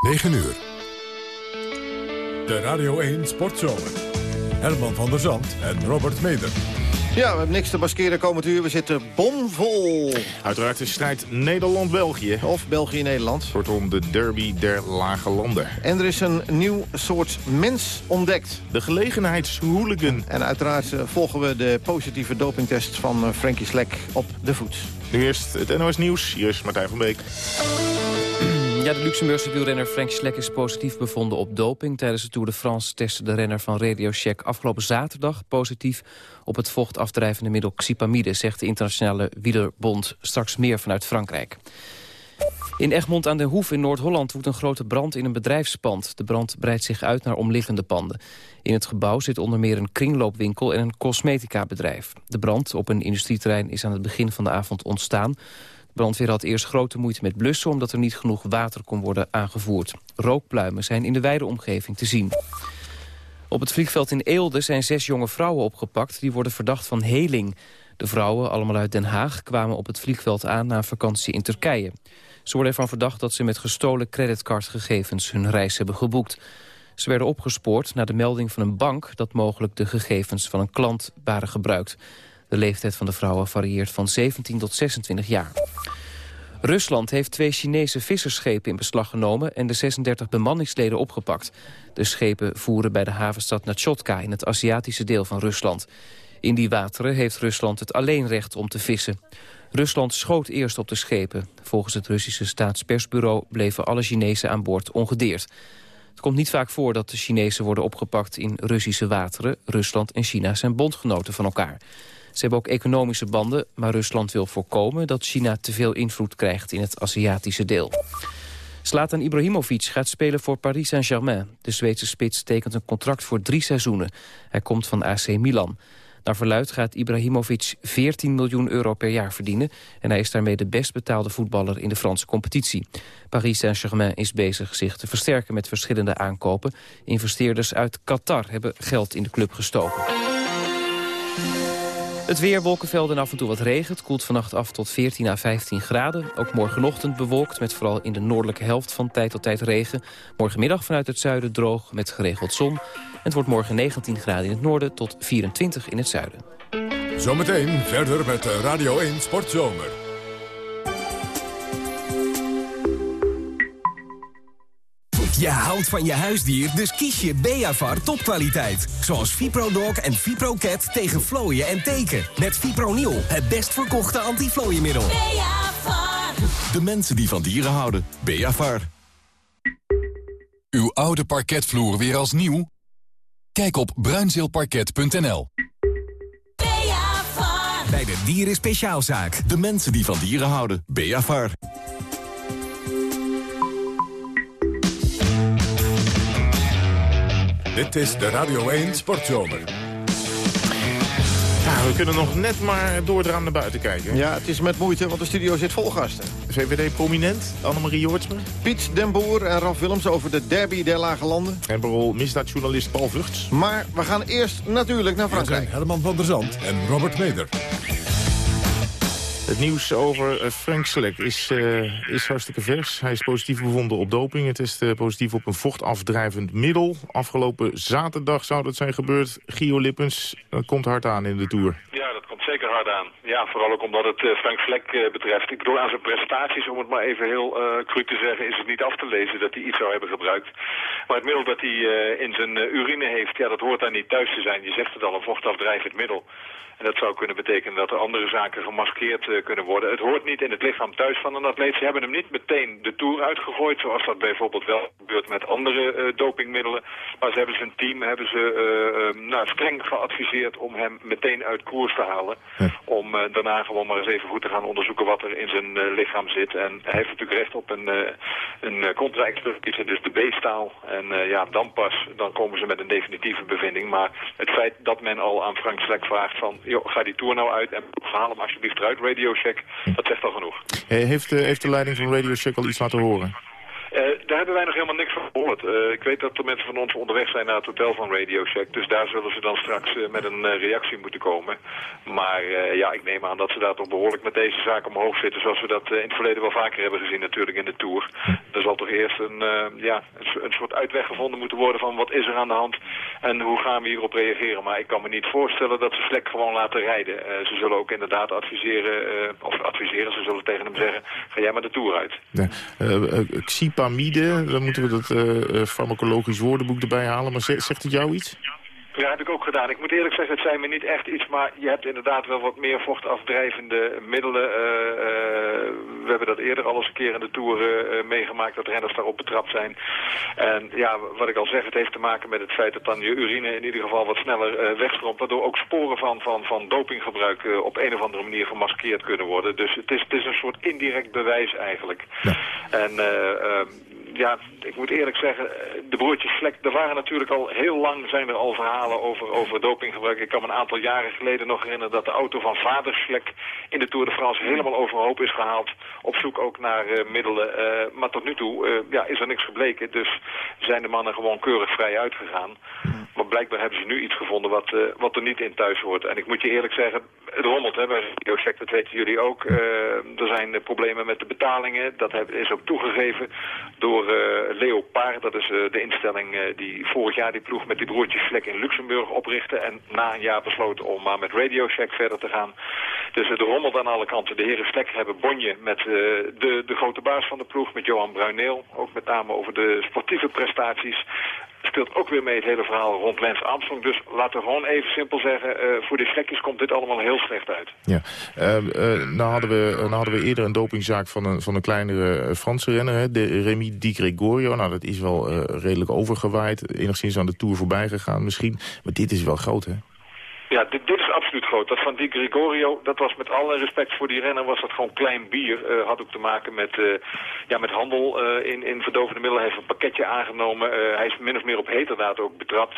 9 uur. De Radio 1 Sportzomer. Herman van der Zand en Robert Meder. Ja, we hebben niks te maskeren komend uur. We zitten bomvol. Uiteraard de strijd Nederland-België. Of België-Nederland. Kortom, de derby der lage landen. En er is een nieuw soort mens ontdekt. De gelegenheidshooligan. En uiteraard eh, volgen we de positieve dopingtest van uh, Frankie Slek op de voet. Nu eerst het NOS Nieuws. Hier is Martijn van Beek. Ja, de Luxemburgse wielrenner Frank Slek is positief bevonden op doping. Tijdens de Tour de France testte de renner van Radio Shack afgelopen zaterdag positief op het vochtafdrijvende middel xipamide, zegt de internationale wielerbond. Straks meer vanuit Frankrijk. In Egmond aan den Hoef in Noord-Holland woedt een grote brand in een bedrijfspand. De brand breidt zich uit naar omliggende panden. In het gebouw zit onder meer een kringloopwinkel en een cosmetica-bedrijf. De brand op een industrieterrein is aan het begin van de avond ontstaan. Brandweer had eerst grote moeite met blussen... omdat er niet genoeg water kon worden aangevoerd. Rookpluimen zijn in de wijde omgeving te zien. Op het vliegveld in Eelde zijn zes jonge vrouwen opgepakt... die worden verdacht van heling. De vrouwen, allemaal uit Den Haag, kwamen op het vliegveld aan... na vakantie in Turkije. Ze worden ervan verdacht dat ze met gestolen creditcardgegevens... hun reis hebben geboekt. Ze werden opgespoord na de melding van een bank... dat mogelijk de gegevens van een klant waren gebruikt. De leeftijd van de vrouwen varieert van 17 tot 26 jaar. Rusland heeft twee Chinese vissersschepen in beslag genomen... en de 36 bemanningsleden opgepakt. De schepen voeren bij de havenstad Nachotka in het Aziatische deel van Rusland. In die wateren heeft Rusland het alleenrecht om te vissen. Rusland schoot eerst op de schepen. Volgens het Russische staatspersbureau bleven alle Chinezen aan boord ongedeerd. Het komt niet vaak voor dat de Chinezen worden opgepakt in Russische wateren. Rusland en China zijn bondgenoten van elkaar. Ze hebben ook economische banden, maar Rusland wil voorkomen dat China te veel invloed krijgt in het Aziatische deel. Slatan Ibrahimovic gaat spelen voor Paris Saint-Germain. De Zweedse spits tekent een contract voor drie seizoenen. Hij komt van AC Milan. Naar verluid gaat Ibrahimovic 14 miljoen euro per jaar verdienen... en hij is daarmee de best betaalde voetballer in de Franse competitie. Paris Saint-Germain is bezig zich te versterken met verschillende aankopen. Investeerders uit Qatar hebben geld in de club gestoken. Het weer, wolkenvelden en af en toe wat regen. Het koelt vannacht af tot 14 à 15 graden. Ook morgenochtend bewolkt met vooral in de noordelijke helft van tijd tot tijd regen. Morgenmiddag vanuit het zuiden droog met geregeld zon. Het wordt morgen 19 graden in het noorden tot 24 in het zuiden. Zometeen verder met Radio 1 Sportzomer. Je houdt van je huisdier, dus kies je Beavar topkwaliteit. Zoals ViproDog en ViproCat tegen vlooien en teken. Met Fipronil, het best verkochte antiflooienmiddel. Beavar. De mensen die van dieren houden. Beavar. Uw oude parketvloer weer als nieuw? Kijk op bruinzeelparket.nl. Beavar. Bij de Dieren Speciaalzaak. De mensen die van dieren houden. Beavar. Dit is de Radio 1 Sportzomer. Ja, we kunnen nog net maar doordraan naar buiten kijken. Ja, het is met moeite, want de studio zit vol gasten. VVD-prominent, Annemarie Joortsma. Piet den Boer en Raf Willems over de derby der Lage Landen. En bijvoorbeeld misdaadjournalist Paul Vugts. Maar we gaan eerst natuurlijk naar Frankrijk. Herman van der Zand en Robert Meder. Het nieuws over eh, Frank Slek is, eh, is hartstikke vers. Hij is positief bevonden op doping. Het is eh, positief op een vochtafdrijvend middel. Afgelopen zaterdag zou dat zijn gebeurd. Gio Lippens dat komt hard aan in de Tour. Ja, dat komt zeker hard aan. Ja, vooral ook omdat het Frank Vlek betreft. Ik bedoel, aan zijn prestaties, om het maar even heel cru te zeggen, is het niet af te lezen dat hij iets zou hebben gebruikt. Maar het middel dat hij in zijn urine heeft, ja, dat hoort daar niet thuis te zijn. Je zegt het al, een vochtafdrijvend middel. En dat zou kunnen betekenen dat er andere zaken gemaskeerd eh, kunnen worden. Het hoort niet in het lichaam thuis van een atleet. Ze hebben hem niet meteen de Tour uitgegooid, zoals dat bijvoorbeeld wel gebeurt met andere eh, dopingmiddelen. Maar ze hebben zijn team hebben ze, eh, nou, streng geadviseerd om hem meteen uit koers te halen. Om daarna gewoon maar eens even goed te gaan onderzoeken wat er in zijn lichaam zit. En hij heeft natuurlijk recht op een, een contra-expertise, dus de B-staal. En ja, dan pas, dan komen ze met een definitieve bevinding. Maar het feit dat men al aan Frank Slek vraagt van, ga die Tour nou uit en haal hem alsjeblieft eruit, Radio Check, dat zegt al genoeg. Heeft, eh, heeft de leiding van Radio Shack al iets laten horen? Daar hebben wij nog helemaal niks van gehoord. ik weet dat er mensen van ons onderweg zijn naar het hotel van Radio Shack. Dus daar zullen ze dan straks met een reactie moeten komen. Maar ja, ik neem aan dat ze daar toch behoorlijk met deze zaak omhoog zitten. Zoals we dat in het verleden wel vaker hebben gezien natuurlijk in de Tour. Er zal toch eerst een, ja, een, soort uitweg gevonden moeten worden van wat is er aan de hand en hoe gaan we hierop reageren. Maar ik kan me niet voorstellen dat ze Vlek gewoon laten rijden. Ze zullen ook inderdaad adviseren, of adviseren, ze zullen tegen hem zeggen, ga jij maar de Tour uit. Ja. Uh, dan moeten we dat farmacologisch woordenboek erbij halen, maar zegt het jou iets? Ja, heb ik ook gedaan. Ik moet eerlijk zeggen, het zijn me niet echt iets, maar je hebt inderdaad wel wat meer vochtafdrijvende middelen. Uh, uh, we hebben dat eerder al eens een keer in de Tour uh, meegemaakt, dat renners daarop betrapt zijn. En ja, wat ik al zeg, het heeft te maken met het feit dat dan je urine in ieder geval wat sneller wegstroomt, waardoor ook sporen van, van, van dopinggebruik op een of andere manier gemaskeerd kunnen worden. Dus het is, het is een soort indirect bewijs eigenlijk. Ja. En ehm, ja, ik moet eerlijk zeggen, de broertjes Vlek, er waren natuurlijk al heel lang zijn er al verhalen over, over dopinggebruik. Ik kan me een aantal jaren geleden nog herinneren dat de auto van vader Vlek in de Tour de France helemaal overhoop is gehaald. Op zoek ook naar uh, middelen. Uh, maar tot nu toe uh, ja, is er niks gebleken. Dus zijn de mannen gewoon keurig vrij uitgegaan. Blijkbaar hebben ze nu iets gevonden wat, wat er niet in thuis hoort. En ik moet je eerlijk zeggen, het rommelt hè, bij Check, dat weten jullie ook. er zijn problemen met de betalingen. Dat is ook toegegeven door Leopard. Dat is de instelling die vorig jaar die ploeg met die broertjes Vlek in Luxemburg oprichtte. En na een jaar besloten om maar met Radio Shack verder te gaan. Dus het rommelt aan alle kanten. De heren Vlek hebben bonje met de, de grote baas van de ploeg, met Johan Bruineel. Ook met name over de sportieve prestaties speelt ook weer mee het hele verhaal rond Lance Armstrong. Dus laten we gewoon even simpel zeggen, uh, voor de vlekjes komt dit allemaal heel slecht uit. Ja, uh, uh, nou, hadden we, nou hadden we eerder een dopingzaak van een, van een kleinere Franse renner, hè, de Remy Di Gregorio. Nou, dat is wel redelijk overgewaaid, enigszins aan de Tour voorbij gegaan misschien. Maar dit is wel groot, hè? Ja, dit, dit, absoluut groot. Dat van Di Gregorio, dat was met alle respect voor die renner, was dat gewoon klein bier. Uh, had ook te maken met, uh, ja, met handel uh, in, in verdovende middelen. Hij heeft een pakketje aangenomen. hij is min of meer op heterdaad ook betrapt.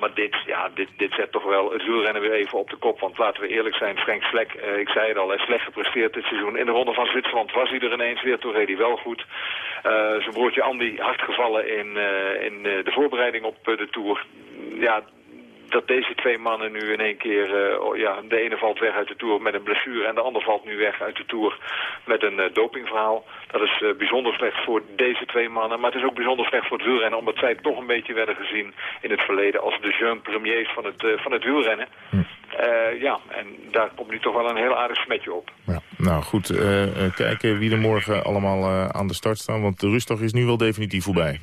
maar dit, ja, dit, dit zet toch wel het wielrennen weer even op de kop. Want laten we eerlijk zijn, Frank Vlek, ik zei het al, hij is slecht gepresteerd dit seizoen. In de ronde van Zwitserland was hij er ineens weer, toen reed hij wel goed. zijn broertje Andy hard gevallen in, in de voorbereiding op de Tour. Ja, dat deze twee mannen nu in één keer... Uh, ja, de ene valt weg uit de Tour met een blessure... en de ander valt nu weg uit de Tour met een uh, dopingverhaal. Dat is uh, bijzonder slecht voor deze twee mannen. Maar het is ook bijzonder slecht voor het wielrennen... omdat zij toch een beetje werden gezien in het verleden... als de jeune premiers van het, van het wielrennen. Hm. ja, en daar komt nu toch wel een heel aardig smetje op. Ja, nou goed, kijken wie er morgen allemaal aan de start staan... want de rustdag is nu wel definitief voorbij.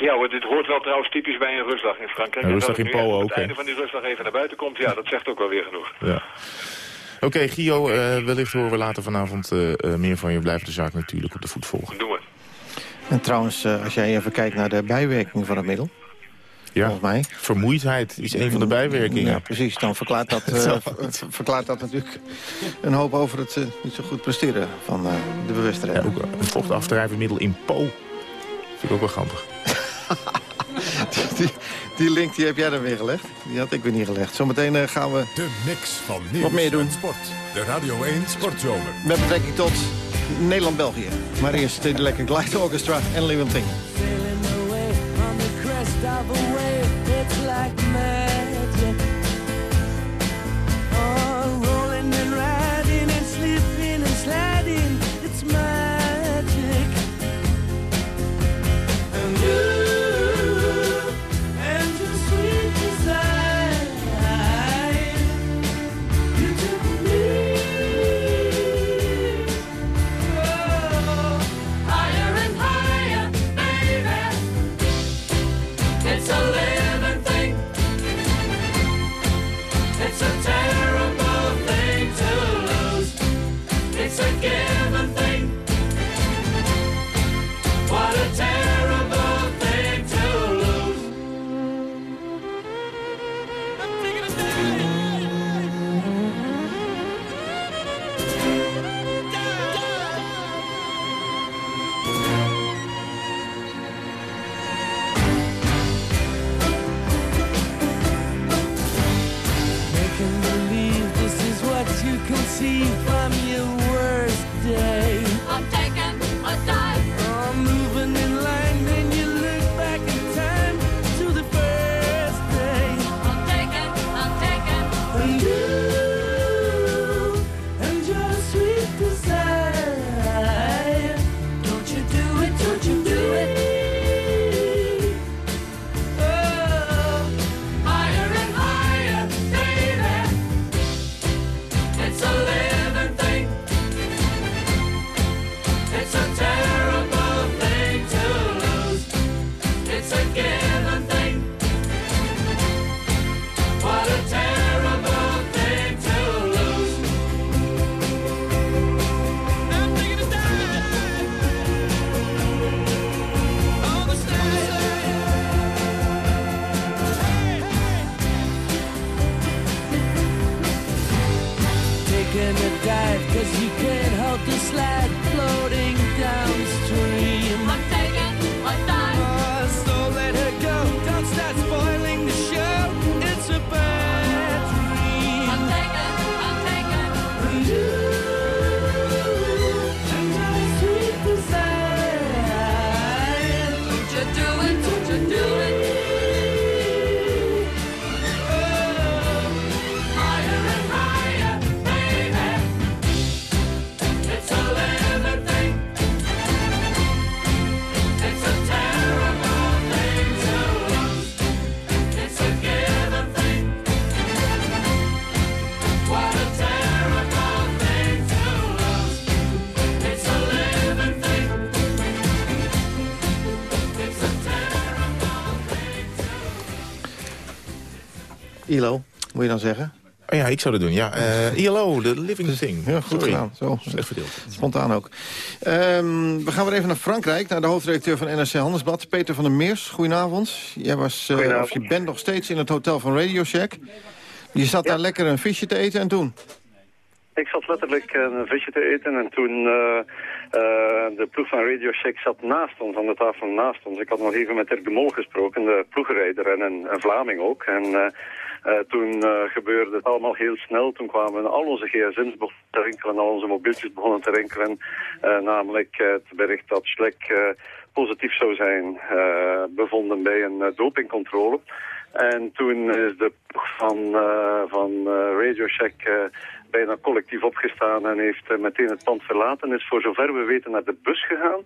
Ja, dit hoort wel trouwens typisch bij een rustdag in Frankrijk. Een rustdag in Polen ook, het einde van die rustdag even naar buiten komt, ja, dat zegt ook wel weer genoeg. Ja. Oké, okay, Gio, uh, wellicht horen we later vanavond uh, meer van je. Blijven de zaak natuurlijk op de voet volgen. Doen we. En trouwens, uh, als jij even kijkt naar de bijwerking van het middel... Ja, volgens mij. vermoeidheid is een van de bijwerkingen. Ja, precies. Dan verklaart dat, uh, verklaart dat natuurlijk een hoop over het uh, niet zo goed presteren van uh, de bewuste ja, ook een vochtaftrijvend in Po. Vind ik ook wel grappig. die, die, link die heb jij dan weer gelegd. Die had ik weer niet gelegd. Zometeen uh, gaan we... De mix van nieuws Wat meer doen. sport. De Radio 1 Sportzomer. Met betrekking tot Nederland-België. Maar eerst de lekker Glide Orchestra en Living Thing. ILO, moet je dan zeggen? Oh ja, ik zou dat doen. Ja, eh, ILO, The Living Thing. Ja, goed Sorry. gedaan. Zo. Slecht verdeeld. Spontaan ook. Ehm, we gaan weer even naar Frankrijk, naar de hoofdredacteur van NRC Handelsblad, Peter van der Meers. Goedenavond. Jij was, eh, Goedenavond. of je bent nog steeds in het hotel van Radio Shack. Je zat daar lekker een visje te eten en toen? Ik zat letterlijk een visje te eten en toen eh, eh, de ploeg van Radio Shack zat naast ons, aan de tafel naast ons. Ik had nog even met Dirk de Mol gesproken, de ploegrijder en een, een Vlaming ook. En toen eh, gebeurde het allemaal heel snel. Toen kwamen al onze gsm's te rinkelen, al onze mobieltjes begonnen te rinkelen. Eh, namelijk eh, het bericht dat Schlek eh, positief zou zijn eh, bevonden bij een eh, dopingcontrole. En toen is de van, eh, van eh, eh, bijna collectief opgestaan en heeft eh, meteen het pand verlaten. Is voor zover we weten naar de bus gegaan.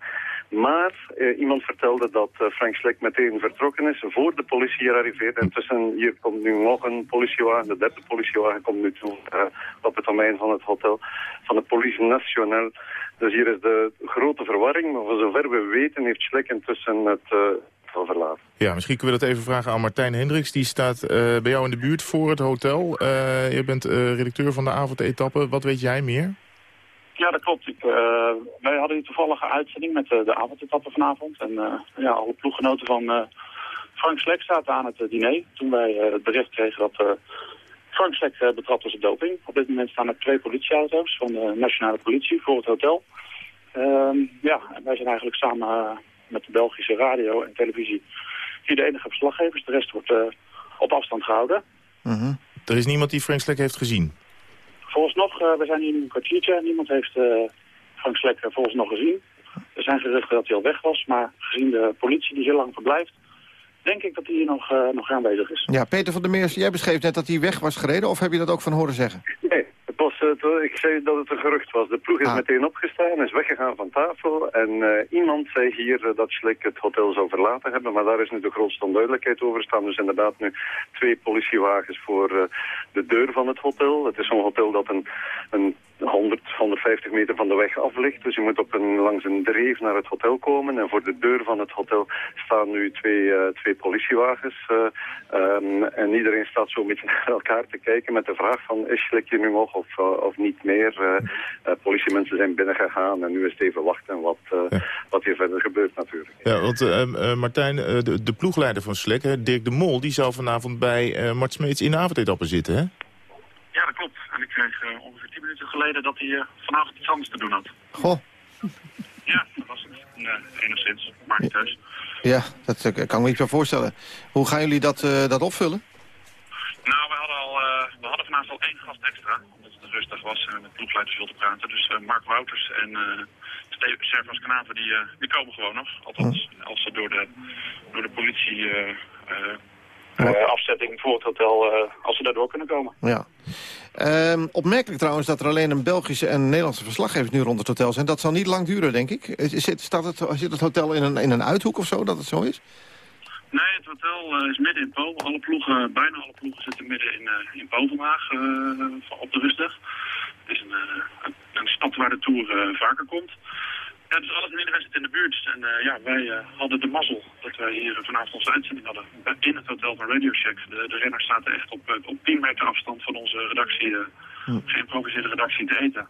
Maar eh, iemand vertelde dat eh, Frank Slek meteen vertrokken is voor de politie hier arriveert. En tussen hier komt nu nog een politiewagen, de derde politiewagen komt nu toe eh, op het domein van het hotel van de politie nationale. Dus hier is de grote verwarring. Maar voor zover we weten heeft Slek intussen het uh, verlaten. Ja, misschien kunnen we dat even vragen aan Martijn Hendricks. Die staat bij jou in de buurt voor het hotel. Eh, je bent redacteur van de avondetappe. Wat weet jij meer? Ja, dat klopt. Eh, wij hadden een toevallige uitzending met eh, de avondetappe vanavond. En eh, ja, alle ploeggenoten van Frank Slek zaten aan het diner. Toen wij het bericht kregen dat Frank Slek betrapt was op doping. Op dit moment staan er twee politieauto's van de nationale politie voor het hotel. Ehm, ja, en wij zijn eigenlijk samen met de Belgische radio en televisie hier de enige verslaggevers. De rest wordt op afstand gehouden. Mhm. Er is niemand die Frank Slek heeft gezien. Volgens nog, eh, we zijn hier nu een kwartiertje. Niemand heeft eh, Frank Slek eh, volgens nog gezien. Er zijn geruchten dat hij al weg was, maar gezien de politie die heel lang verblijft, denk ik dat hij hier nog, eh, nog aanwezig is. Ja, Peter van der Meers, jij beschreef net dat hij weg was gereden. Of heb je dat ook van horen zeggen? Nee, was, eh, ik zei dat het een gerucht was. De ploeg is Ah. meteen opgestaan, is weggegaan van tafel. En eh, iemand zei hier eh, dat Slik het hotel zou verlaten hebben. Maar daar is nu de grootste onduidelijkheid over. Er staan dus inderdaad nu twee politiewagens voor de deur van het hotel. Het is zo'n hotel dat een, een 100, 150 meter van de weg af ligt. Dus je moet op een, langs een dreef naar het hotel komen. En voor de deur van het hotel staan nu twee, eh, twee politiewagens. eh, ehm, en iedereen staat zo een beetje naar elkaar te kijken met de vraag van... is Slik hier nu nog of, eh, of niet meer? Politiemensen zijn binnengegaan en nu is het even wachten wat, eh, wat hier verder gebeurt natuurlijk. Ja, want eh, eh, Martijn, eh, de, de ploegleider van Slek, hè, Dirk de Mol... die zou vanavond bij eh Mart Smeets in de avondetappe zitten, hè? Ja, dat klopt. En ik kreeg eh, ongeveer 10 minuten geleden dat hij eh, vanavond iets anders te doen had. Goh, Ja, dat was het. Nee, enigszins. Maar niet thuis. ja, dat eh, kan ik me niet voorstellen. Hoe gaan jullie dat, dat opvullen? Nou, we hadden, al, we hadden vanavond al één gast extra. Omdat het rustig was en met ploegleiders te praten. Dus Mark Wouters en Servas Knaven die, die komen gewoon nog. Althans, als ze door de, door de politie uh, afzetting voor het hotel, als ze daardoor kunnen komen. Ja. Um, opmerkelijk trouwens dat er alleen een Belgische en Nederlandse verslaggevers nu rond het hotel zijn. Dat zal niet lang duren, denk ik. Zit, staat het, zit het hotel in een, in een uithoek of zo, dat het zo is? Nee, het hotel uh, is midden in Po. Alle ploegen, bijna alle ploegen zitten midden in, in Po vandaag, op de rustdag. Het is een, een, een, stad waar de Tour vaker komt. Ja, dus alles en iedereen zit in de buurt. En ja, wij hadden de mazzel dat wij hier vanavond onze uitzending hadden. In het hotel van Radio Shack. De, de renners zaten echt op, op 10 meter afstand van onze redactie, hm. geïmproviseerde redactie te eten.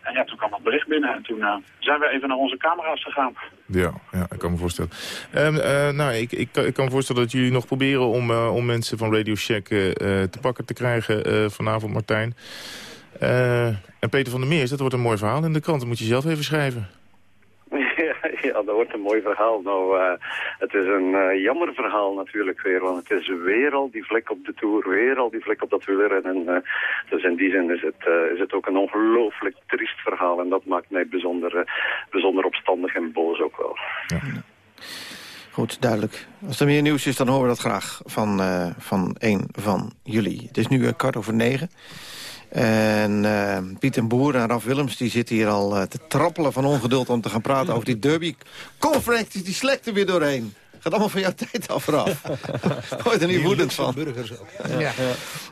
En ja, toen kwam dat bericht binnen en toen uh, zijn we even naar onze camera's gegaan. Ja, ja ik kan me voorstellen. Um, uh, nou, ik, ik, ik, kan me voorstellen dat jullie nog proberen om, uh, om mensen van Radio Shack te pakken te krijgen vanavond, Martijn. Eh, en Peter van der Meers, dat wordt een mooi verhaal in de krant. Dat moet je zelf even schrijven. Ja, ja, dat wordt een mooi verhaal. Nou, eh, het is een eh, jammer verhaal natuurlijk weer, want het is weer al die vlek op de Tour, weer al die vlek op dat wielrennen. En, eh, dus in die zin is het, is het ook een ongelooflijk triest verhaal en dat maakt mij bijzonder, bijzonder opstandig en boos ook wel. Goed, duidelijk. Als er meer nieuws is, dan horen we dat graag van, van een van jullie. Het is nu kwart over negen. En eh, Piet en Boer en Raf Willems die zitten hier al eh, te trappelen van ongeduld... om te gaan praten over die derby. Kom Frank, die, die slekt er weer doorheen. Gaat allemaal van jouw tijd af vooraf. Word er niet woedend van. Ja.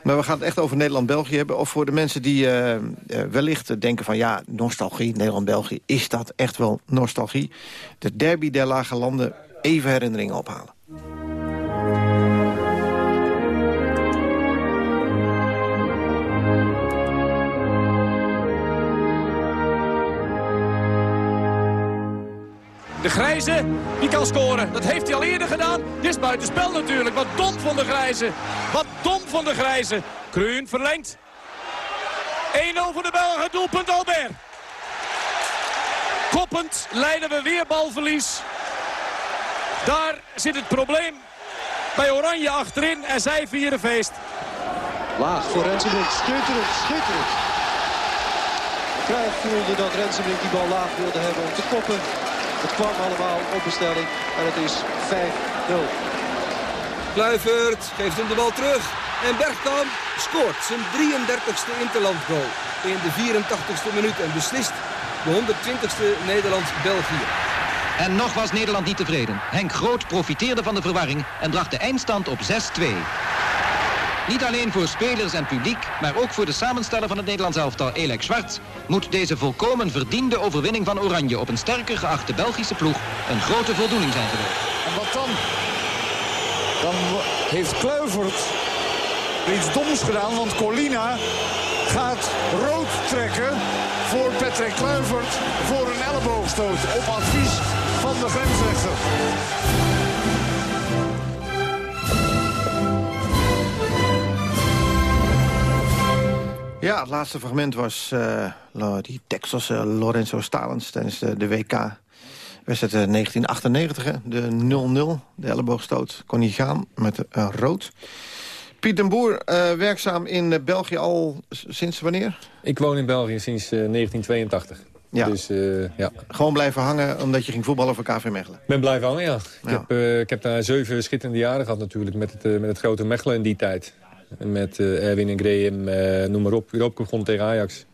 Maar we gaan het echt over Nederland-België hebben. Of voor de mensen die eh, eh, wellicht denken van... ja, nostalgie, Nederland-België, is dat echt wel nostalgie? De derby der lage landen, even herinneringen ophalen. De Grijze, die kan scoren. Dat heeft hij al eerder gedaan. Dit is buitenspel natuurlijk. Wat dom van de Grijze. Wat dom van de Grijze. Kruun verlengt. 1-0 voor de Belgen. Doelpunt Albert. Koppend leiden we weer balverlies. Daar zit het probleem bij Oranje achterin. En zij vieren feest. Laag voor Rensenbrink. Schitterend, schitterend. Cruijff voelde dat Rensenbrink die bal laag wilde hebben om te koppen. Het kwam allemaal op bestelling en het is 5-0. Kluivert geeft hem de bal terug. En Bergkamp scoort zijn 33ste interlandgoal in de 84ste minuut. En beslist de 120ste Nederland-België. En nog was Nederland niet tevreden. Henk Groot profiteerde van de verwarring en bracht de eindstand op 6-2. Niet alleen voor spelers en publiek, maar ook voor de samensteller van het Nederlands elftal, Elek Schwartz, moet deze volkomen verdiende overwinning van Oranje op een sterker geachte Belgische ploeg een grote voldoening zijn geweest. En wat dan? Dan heeft Kluivert iets doms gedaan, want Colina gaat rood trekken voor Patrick Kluivert voor een elleboogstoot op advies van de grensrechter. Ja, het laatste fragment was eh, die Texelse Lorenzo Stalens tijdens de, de WK. Wedstrijd eh, 1998, hè, de 0-0. De elleboogstoot kon niet gaan met eh, rood. Piet den Boer, eh, werkzaam in eh, België al sinds wanneer? Ik woon in België sinds eh, 1982. Ja. Dus eh, ja, Gewoon blijven hangen omdat je ging voetballen voor KV Mechelen. ik ben blijven hangen, ja. Ik, Ja. Heb, eh, ik heb daar zeven schitterende jaren gehad natuurlijk met het, eh, met het grote Mechelen in die tijd. Met eh, Erwin en Graham, eh, noem maar op. Europa begon tegen Ajax.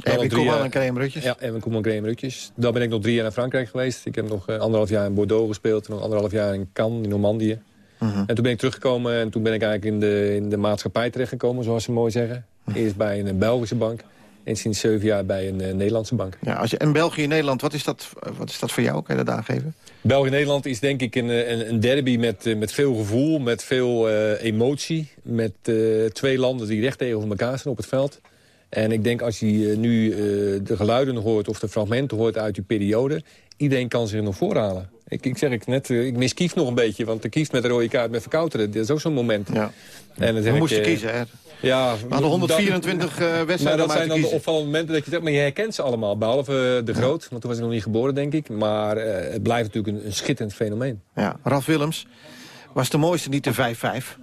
Erwin Koeman en Graham Rutjes. Ja, Erwin Koeman en Graham Rutjes. Dan ben ik nog drie jaar naar Frankrijk geweest. Ik heb nog eh, anderhalf jaar in Bordeaux gespeeld. En nog anderhalf jaar in Cannes, in Normandië. Mhm. En toen ben ik teruggekomen en toen ben ik eigenlijk in de, in de maatschappij terechtgekomen, zoals ze mooi zeggen. Mhm. Eerst bij een Belgische bank en sinds zeven jaar bij een eh, Nederlandse bank. Ja, als je, en België en Nederland, wat is, dat, wat is dat voor jou? Kan je dat aangeven? België-Nederland is denk ik een, eh, een, een derby met, eh, met veel gevoel, met veel eh, emotie. Met eh, twee landen die recht tegenover elkaar staan op het veld. En ik denk als je eh, nu eh, de geluiden hoort of de fragmenten hoort uit die periode... iedereen kan zich er nog voorhalen. Ik, ik zeg het net, eh, ik mis Kief nog een beetje. Want de Kief met de rode kaart met Verkouteren, dat is ook zo'n moment. Ja. En dan We ik, moesten eh, kiezen, hè? Ja, We hadden 124 eh, wedstrijden Maar om dat zijn dan de opvallende momenten dat je zegt, maar je herkent ze allemaal. Behalve eh, de Groot, want toen was ik nog niet geboren, denk ik. Maar het blijft natuurlijk een, een schitterend fenomeen. Ja, Ralf Willems, was de mooiste niet de 5-5?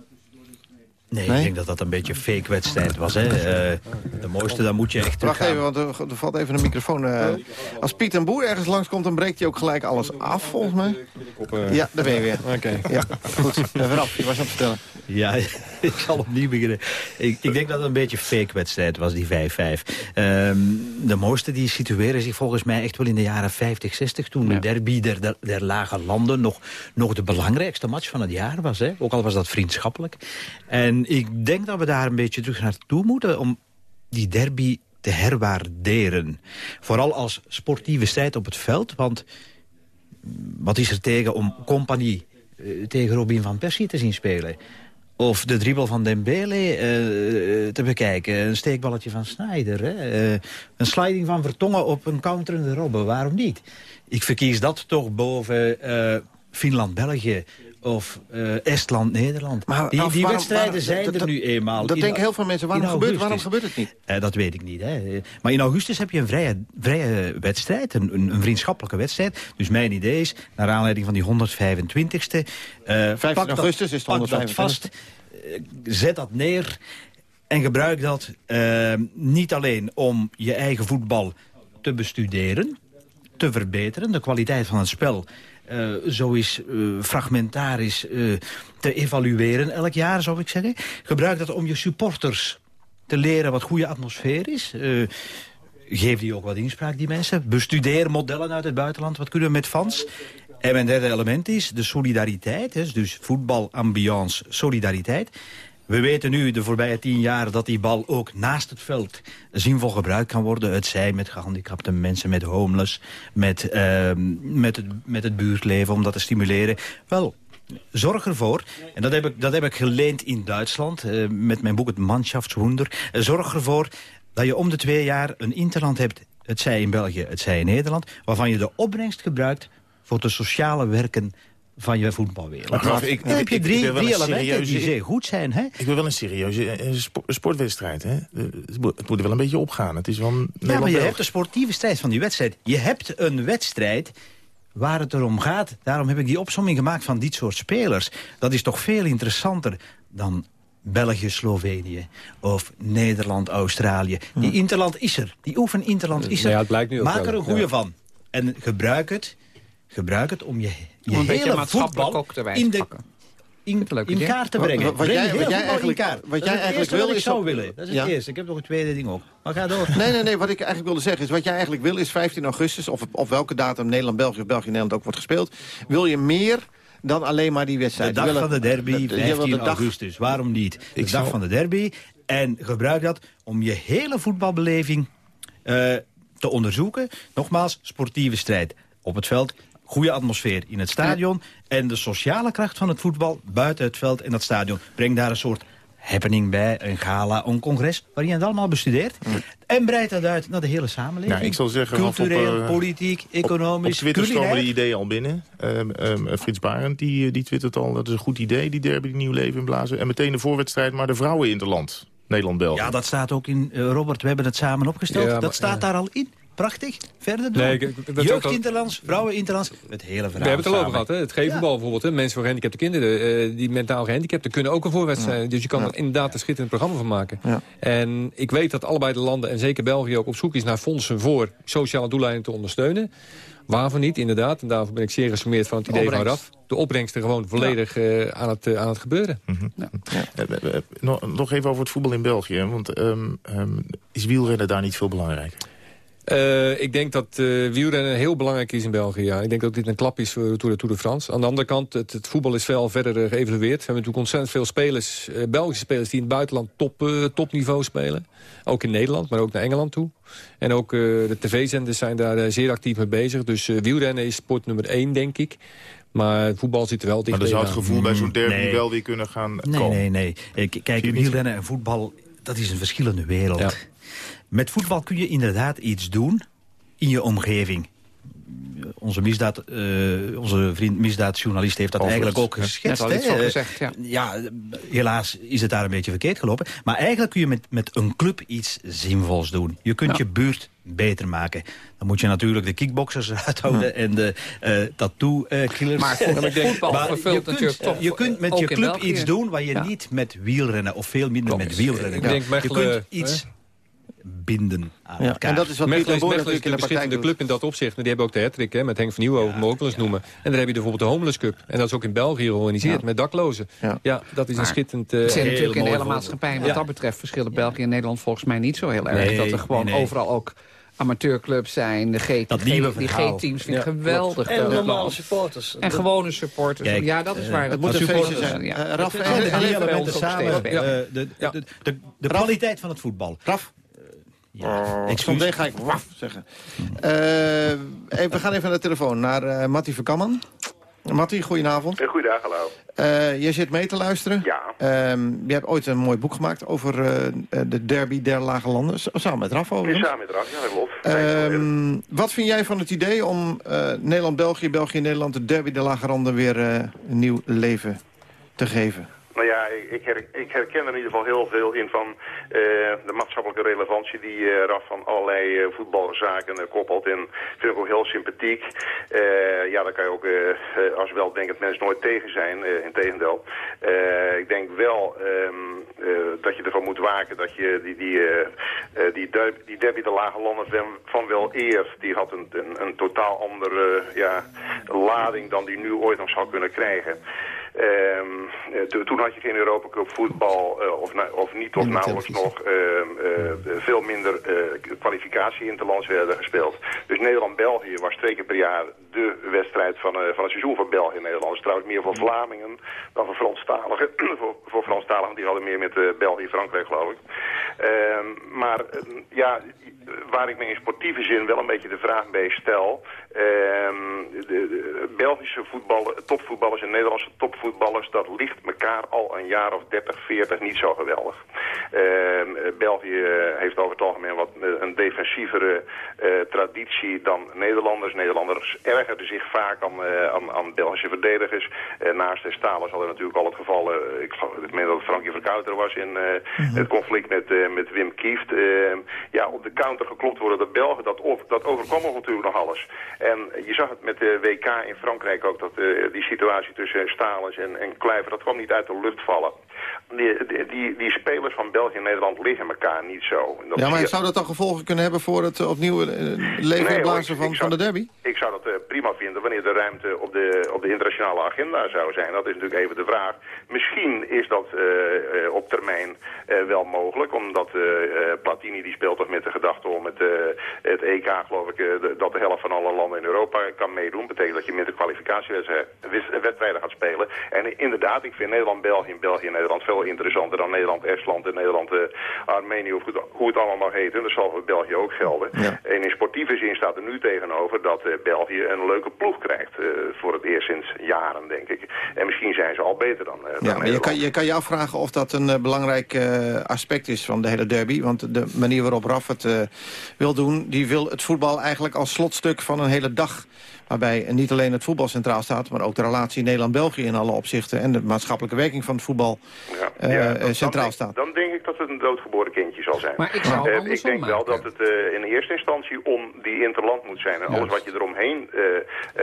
Nee, Nee? ik denk dat dat een beetje een fake wedstrijd was. Hè. Eh, de mooiste, dan moet je echt Wacht even, want er, er valt even een microfoon. eh. als Piet en Boer ergens langskomt, dan breekt hij ook gelijk alles af, volgens mij. Ja, daar ben je weer. Oké. Ja, goed. Even Ralf, je was aan het vertellen. Ja, ik zal opnieuw beginnen. Ik, ik denk dat het een beetje een fake wedstrijd was, die 5-5. Ehm, de mooiste die situeren zich volgens mij echt wel in de jaren 50, 60... toen de derby der, der, der lage landen nog, nog de belangrijkste match van het jaar was. Hè? Ook al was dat vriendschappelijk. En ik denk dat we daar een beetje terug naartoe moeten... om die derby te herwaarderen. Vooral als sportieve strijd op het veld, want wat is er tegen om Compagnie eh, tegen Robin van Persie te zien spelen? Of de dribbel van Dembele eh, te bekijken. Een steekballetje van Snyder. Hè? Eh, een sliding van Vertongen op een counterende Robben. Waarom niet? Ik verkies dat toch boven eh, Finland-België of eh, Estland-Nederland. Die, Ralf, die waarom- wedstrijden waarom- zijn dat- er dat- nu eenmaal. dat In- denken heel veel mensen. Waarom gebeurt- augustus. waarom gebeurt het niet? Eh, dat weet ik niet. Hè. Maar in augustus heb je een vrije, vrije wedstrijd, een, een, een vriendschappelijke wedstrijd. Dus mijn idee is, naar aanleiding van die 125ste... eh 15 pak dat- augustus is het pak dat 125ste. vast, eh, zet dat neer en gebruik dat niet alleen om je eigen voetbal te bestuderen... te verbeteren, de kwaliteit van het spel... eh, zo is eh, fragmentarisch eh, te evalueren elk jaar, zou ik zeggen. Gebruik dat om je supporters te leren wat goede atmosfeer is. Geef die ook wat inspraak, die mensen. Bestudeer modellen uit het buitenland. Wat kunnen we met fans? En mijn derde element is de solidariteit. Dus voetbal, ambiance, solidariteit. We weten nu de voorbije tien jaar dat die bal ook naast het veld zinvol gebruikt kan worden. Het zij met gehandicapte mensen, met homeless, met, ehm, met, het, met het buurtleven om dat te stimuleren. Wel, zorg ervoor, en dat heb ik, dat heb ik geleend in Duitsland eh, met mijn boek Het Mannschaftswunder. Eh, zorg ervoor dat je om de twee jaar een interland hebt, het zij in België, het zij in Nederland, waarvan je de opbrengst gebruikt voor de sociale werken van je voetbalwereld. Maar Graf, ik- Dan heb je ik- ik drie, drie die serieuze- zeer goed zijn. Hè? Ik wil wel een serieuze eh, spo- sportwedstrijd. Hè? Eh, Het moet, er wel een beetje opgaan. Het is wel een Ja, maar je hebt de sportieve strijd van die wedstrijd. Je hebt een wedstrijd waar het erom gaat. Daarom heb ik die opsomming gemaakt van dit soort spelers. Dat is toch veel interessanter dan België, Slovenië of Nederland, Australië. Die interland is er. Die oefen interland is er. Ja, het blijkt nu ook Maak er een goede ja. van. En gebruik het, gebruik het om je, je Om hele voetbal ook erbij in, te de, in, in kaart te brengen. wat Breng jij- wat jij eigenlijk- wat Dat jij eigenlijk wil wat ik is zou op- willen. Dat is Ja. het eerste. Ik heb nog een tweede ding ook. Maar ga door. Nee, nee, nee. Wat ik eigenlijk wilde zeggen is... wat jij eigenlijk wil is 15 augustus... of op welke datum Nederland-België of België-Nederland ook wordt gespeeld... wil je meer dan alleen maar die De wedstrijd. dag Je wil van de derby, je wil 15 de dag- augustus. Waarom niet? De Ik dag van de derby. En gebruik dat om je hele voetbalbeleving eh, te onderzoeken. Nogmaals, sportieve strijd op het veld. Goede atmosfeer in het stadion. En de sociale kracht van het voetbal buiten het veld en dat stadion. Breng daar een soort happening bij, een gala, een congres... waarin je het allemaal bestudeert. En breid dat uit naar de hele samenleving. Nou, ik zal zeggen, op, Cultureel, eh, politiek, Op economisch, Twitter culinair. die ideeën al binnen. Ehm, ehm, Frits Barend die, eh, die twittert al, dat is een goed idee, die derby, die nieuw leven inblazen. En meteen de voorwedstrijd, maar de vrouwen interland. Nederland-België. Ja, dat staat ook in, eh, Robert, we hebben het samen opgesteld. Ja, maar- dat staat daar al in. Prachtig. Verder doen. Nee, Jeugdinterlands, vrouweninterlands, het hele verhaal We hebben het al over gehad, hè? het G-voetbal bijvoorbeeld. Hè? Mensen voor gehandicapte kinderen, eh, die mentaal gehandicapten... kunnen ook een voorwedstrijd zijn. Dus je kan er inderdaad een schitterend programma van maken. Ja. En ik weet dat allebei de landen, en zeker België... ook op zoek is naar fondsen voor sociale doeleinden te ondersteunen. Waarvan niet, inderdaad. En daarvoor ben ik zeer gesommeerd van het idee van opbrengst. RAF. De opbrengsten gewoon volledig eh, aan, het, eh, aan het gebeuren. Eh, nog, nog even over het voetbal in België. Want ehm, ehm, is wielrennen daar niet veel belangrijker? Eh, ik denk dat eh, wielrennen heel belangrijk is in België. Ja. Ik denk dat dit een klap is voor, voor de Tour de France. Aan de andere kant, het, het voetbal is veel verder eh, geëvalueerd. We hebben natuurlijk ontzettend veel spelers, eh, Belgische spelers... die in het buitenland top, eh, topniveau spelen. Ook in Nederland, maar ook naar Engeland toe. En ook eh, de tv-zenders zijn daar eh, zeer actief mee bezig. Dus eh, wielrennen is sport nummer één, denk ik. Maar het voetbal zit er wel dicht Maar dan zou het gevoel bij zo'n derby nee. wel weer kunnen gaan Nee, komen. nee, nee. Eh, k- Kijk, wielrennen en voetbal, dat is een verschillende wereld. Ja. Met voetbal kun je inderdaad iets doen in je omgeving. Onze, misdaad, eh, onze vriend misdaadjournalist heeft dat Overigens, eigenlijk ook geschetst. Net al iets hè. van gezegd, ja. ja, helaas is het daar een beetje verkeerd gelopen. Maar eigenlijk kun je met, met een club iets zinvols doen. Je kunt je buurt beter maken. Dan moet je natuurlijk de kickboxers uithouden en de eh tattoo-killers. Maar voetbal Maar vervult je kunt, toch je kunt met je club België. iets doen waar je niet met wielrennen of veel minder met wielrennen kan. je kunt iets binden aan Ja, elkaar. en dat is wat Mechelen Mechelen is de beschikkende doet. club in dat opzicht. Maar die hebben ook de hattrick hè, met Henk van Nieuwenhoven, mogen we ook wel eens noemen. En dan heb je bijvoorbeeld de Homeless Cup. En dat is ook in België georganiseerd, Ja. met daklozen. Ja. Ja, dat is een Maar schitterend... eh, Er zijn heel natuurlijk in de hele maatschappij. En wat Ja. dat betreft verschillen België en Nederland volgens mij niet zo heel erg. Nee, dat er gewoon nee, nee. overal ook amateurclubs zijn. De G- Dat G- die. G-teams vind ik Ja, geweldig. En normale supporters. En gewone supporters. Kijk, ja, dat is eh, waar. Het Dat moet een feestje zijn. ja. Eh, Raf, Het en- de eh, de de, kwaliteit van het voetbal. Raf, Ja, ik excuus. ga ik waf zeggen. Eh, even, we gaan even naar de telefoon, naar eh Mattie Verkammen. Matti, goedenavond. Goeiedag, hallo. Eh jij zit mee te luisteren. Ja. Ehm, je hebt ooit een mooi boek gemaakt over eh, eh, de derby der lage landen. Samen met Raf Ja, overigens. samen met Raf, ja, dat klopt. Ehm, wat vind jij van het idee om eh, Nederland-België, België-Nederland... de derby der lage landen weer eh, een nieuw leven te geven? Nou ja, ik, her- ik herken er in ieder geval heel veel in van eh, de maatschappelijke relevantie die eh Raf van allerlei eh, voetbalzaken koppelt. En vind ik ook heel sympathiek. Ja, daar kan je ook als weldenkend mens nooit tegen zijn, integendeel. Eh, ik denk wel ehm, eh, dat je ervan moet waken dat je die, die, die, derby, die de lage landen van, wel eer, die had een, een, een totaal andere ja, lading dan die nu ooit nog zou kunnen krijgen. Ehm, eh, to- toen had je geen Europa Cup voetbal, eh, of, na- of niet of nauwelijks nog ehm, eh, veel minder kwalificatie interlands werden gespeeld. Dus Nederland-België was twee keer per jaar de wedstrijd van, van het seizoen voor België en Nederland. Dus trouwens meer voor Vlamingen dan voor Franstaligen. voor, voor Franstaligen, die hadden meer met eh, België en Frankrijk geloof ik. Ehm, maar ja, waar ik me in sportieve zin wel een beetje de vraag bij stel. de, de Belgische voetballen, topvoetballers en Nederlandse topvoetballers, dat ligt elkaar al een jaar of 30, 40 niet zo geweldig. Ehm, eh, België heeft over het algemeen wat eh, een defensievere eh, traditie dan Nederlanders. Nederlanders ergerden zich vaak aan, eh, aan, aan Belgische verdedigers. Eh, naast de Stalers hadden natuurlijk al het geval, eh, ik, ik meen dat het Frankie Verkouter was in eh, het conflict met, eh, met Wim Kieft. Ehm, ja, op de counter geklopt worden door de Belgen, dat, over- dat overkwam ons natuurlijk nog alles. En je zag het met de WK in Frankrijk ook, dat eh, die situatie tussen En, en dat kwam niet uit de lucht vallen. Die, die, spelers van België en Nederland liggen elkaar niet zo. Dat Ja, maar zou dat dan gevolgen kunnen hebben voor het eh, opnieuw eh, leven Nee, ik- van, van de derby? Ik zou dat eh, prima vinden wanneer de ruimte op de, op de internationale agenda zou zijn. Dat is natuurlijk even de vraag. Misschien is dat op termijn wel mogelijk, omdat Platini die speelt toch met de gedachte om het, het EK, geloof ik, de- dat de helft van alle landen in Europa kan meedoen. Betekent dat je met de kwalificatiewedstrijden gaat spelen. En inderdaad, ik vind Nederland, België België en Nederland veel interessanter dan Nederland, Estland en Nederland, eh, Armenië, of hoe het allemaal mag heten. Dat zal voor België ook gelden. En in sportieve zin staat er nu tegenover dat eh, België een leuke ploeg krijgt. eh, voor het eerst sinds jaren, denk ik. En misschien zijn ze al beter dan, dan Ja, maar je Nederland. kan, je kan je afvragen of dat een belangrijk aspect is van de hele derby. Want de manier waarop Raf het wil doen... die wil het voetbal eigenlijk als slotstuk van een hele dag... waarbij niet alleen het voetbal centraal staat... maar ook de relatie Nederland-België in alle opzichten... en de maatschappelijke werking van het voetbal eh, Ja, eh, dan- centraal dan, staat. Dan denk ik dat het een doodgeboren kindje zal zijn. Maar ik zou Eh, ik denk wel dat het eh, in eerste instantie om die interland moet zijn. En alles wat je eromheen eh,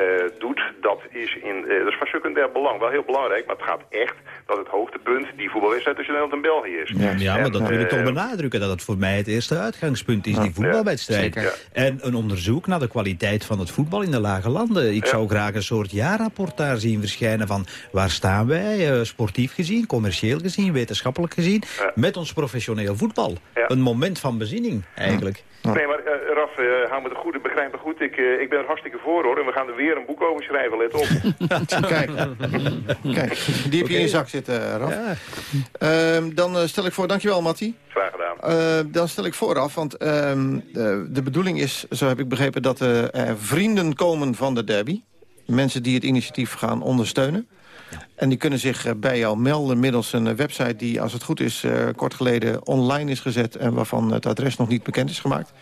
eh, doet, dat is, in, eh, dat is van secundair belang. Wel heel belangrijk, maar het gaat echt dat het hoogtepunt die voetbalwedstrijd tussen Nederland en België is. Ja, ja maar dat wil ik toch benadrukken. Dat het voor mij het eerste uitgangspunt is, die voetbalwedstrijd. zeker. En een onderzoek naar de kwaliteit van het voetbal in de lage landen. Ik zou graag een soort jaarrapport daar zien verschijnen van... waar staan wij, eh, sportief gezien, commercieel gezien, wetenschappelijk gezien... met ons professioneel voetbal. Een moment van bezinning, eigenlijk. Nee, maar eh, hou me de goede, begrijp me goed. Ik, eh, ik ben er hartstikke voor hoor. En we gaan er weer een boek over schrijven, let op. Kijk, kijk, die heb je in je zak zitten, eh, Raf. Ehm, dan eh, stel ik voor, dankjewel Matti. Graag gedaan. Eh, dan stel ik vooraf, want ehm, de, de bedoeling is, zo heb ik begrepen... dat er eh, vrienden komen van de derby. Mensen die het initiatief gaan ondersteunen. En die kunnen zich eh, bij jou melden middels een eh, website... die, als het goed is, eh, kort geleden online is gezet... en waarvan het adres nog niet bekend is gemaakt.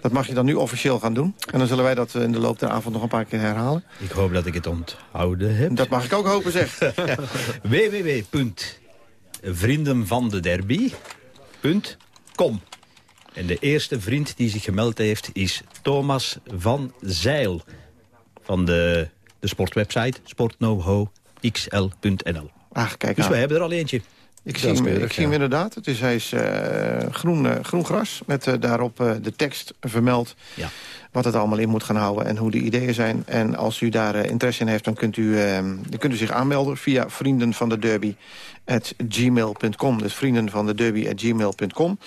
Dat mag je dan nu officieel gaan doen. En dan zullen wij dat in de loop der avond nog een paar keer herhalen. Ik hoop dat ik het onthouden heb. Dat mag ik ook hopen, zeg. www.vriendenvandederby.com En de eerste vriend die zich gemeld heeft is Thomas van Zeil. Van de, de sportwebsite sportnoho.xl.nl. Ach, kijk Dus aan. wij hebben er al eentje. Ik zie, hem, ik zie hem ja. inderdaad. Het is, hij is eh, groen, eh, groen gras met eh, daarop eh, de tekst vermeld... Ja. wat het allemaal in moet gaan houden en hoe de ideeën zijn. En als u daar interesse in heeft, dan kunt u, dan kunt u zich aanmelden... via vrienden van de derby gmail.com. Dus vrienden van de derby gmail.com.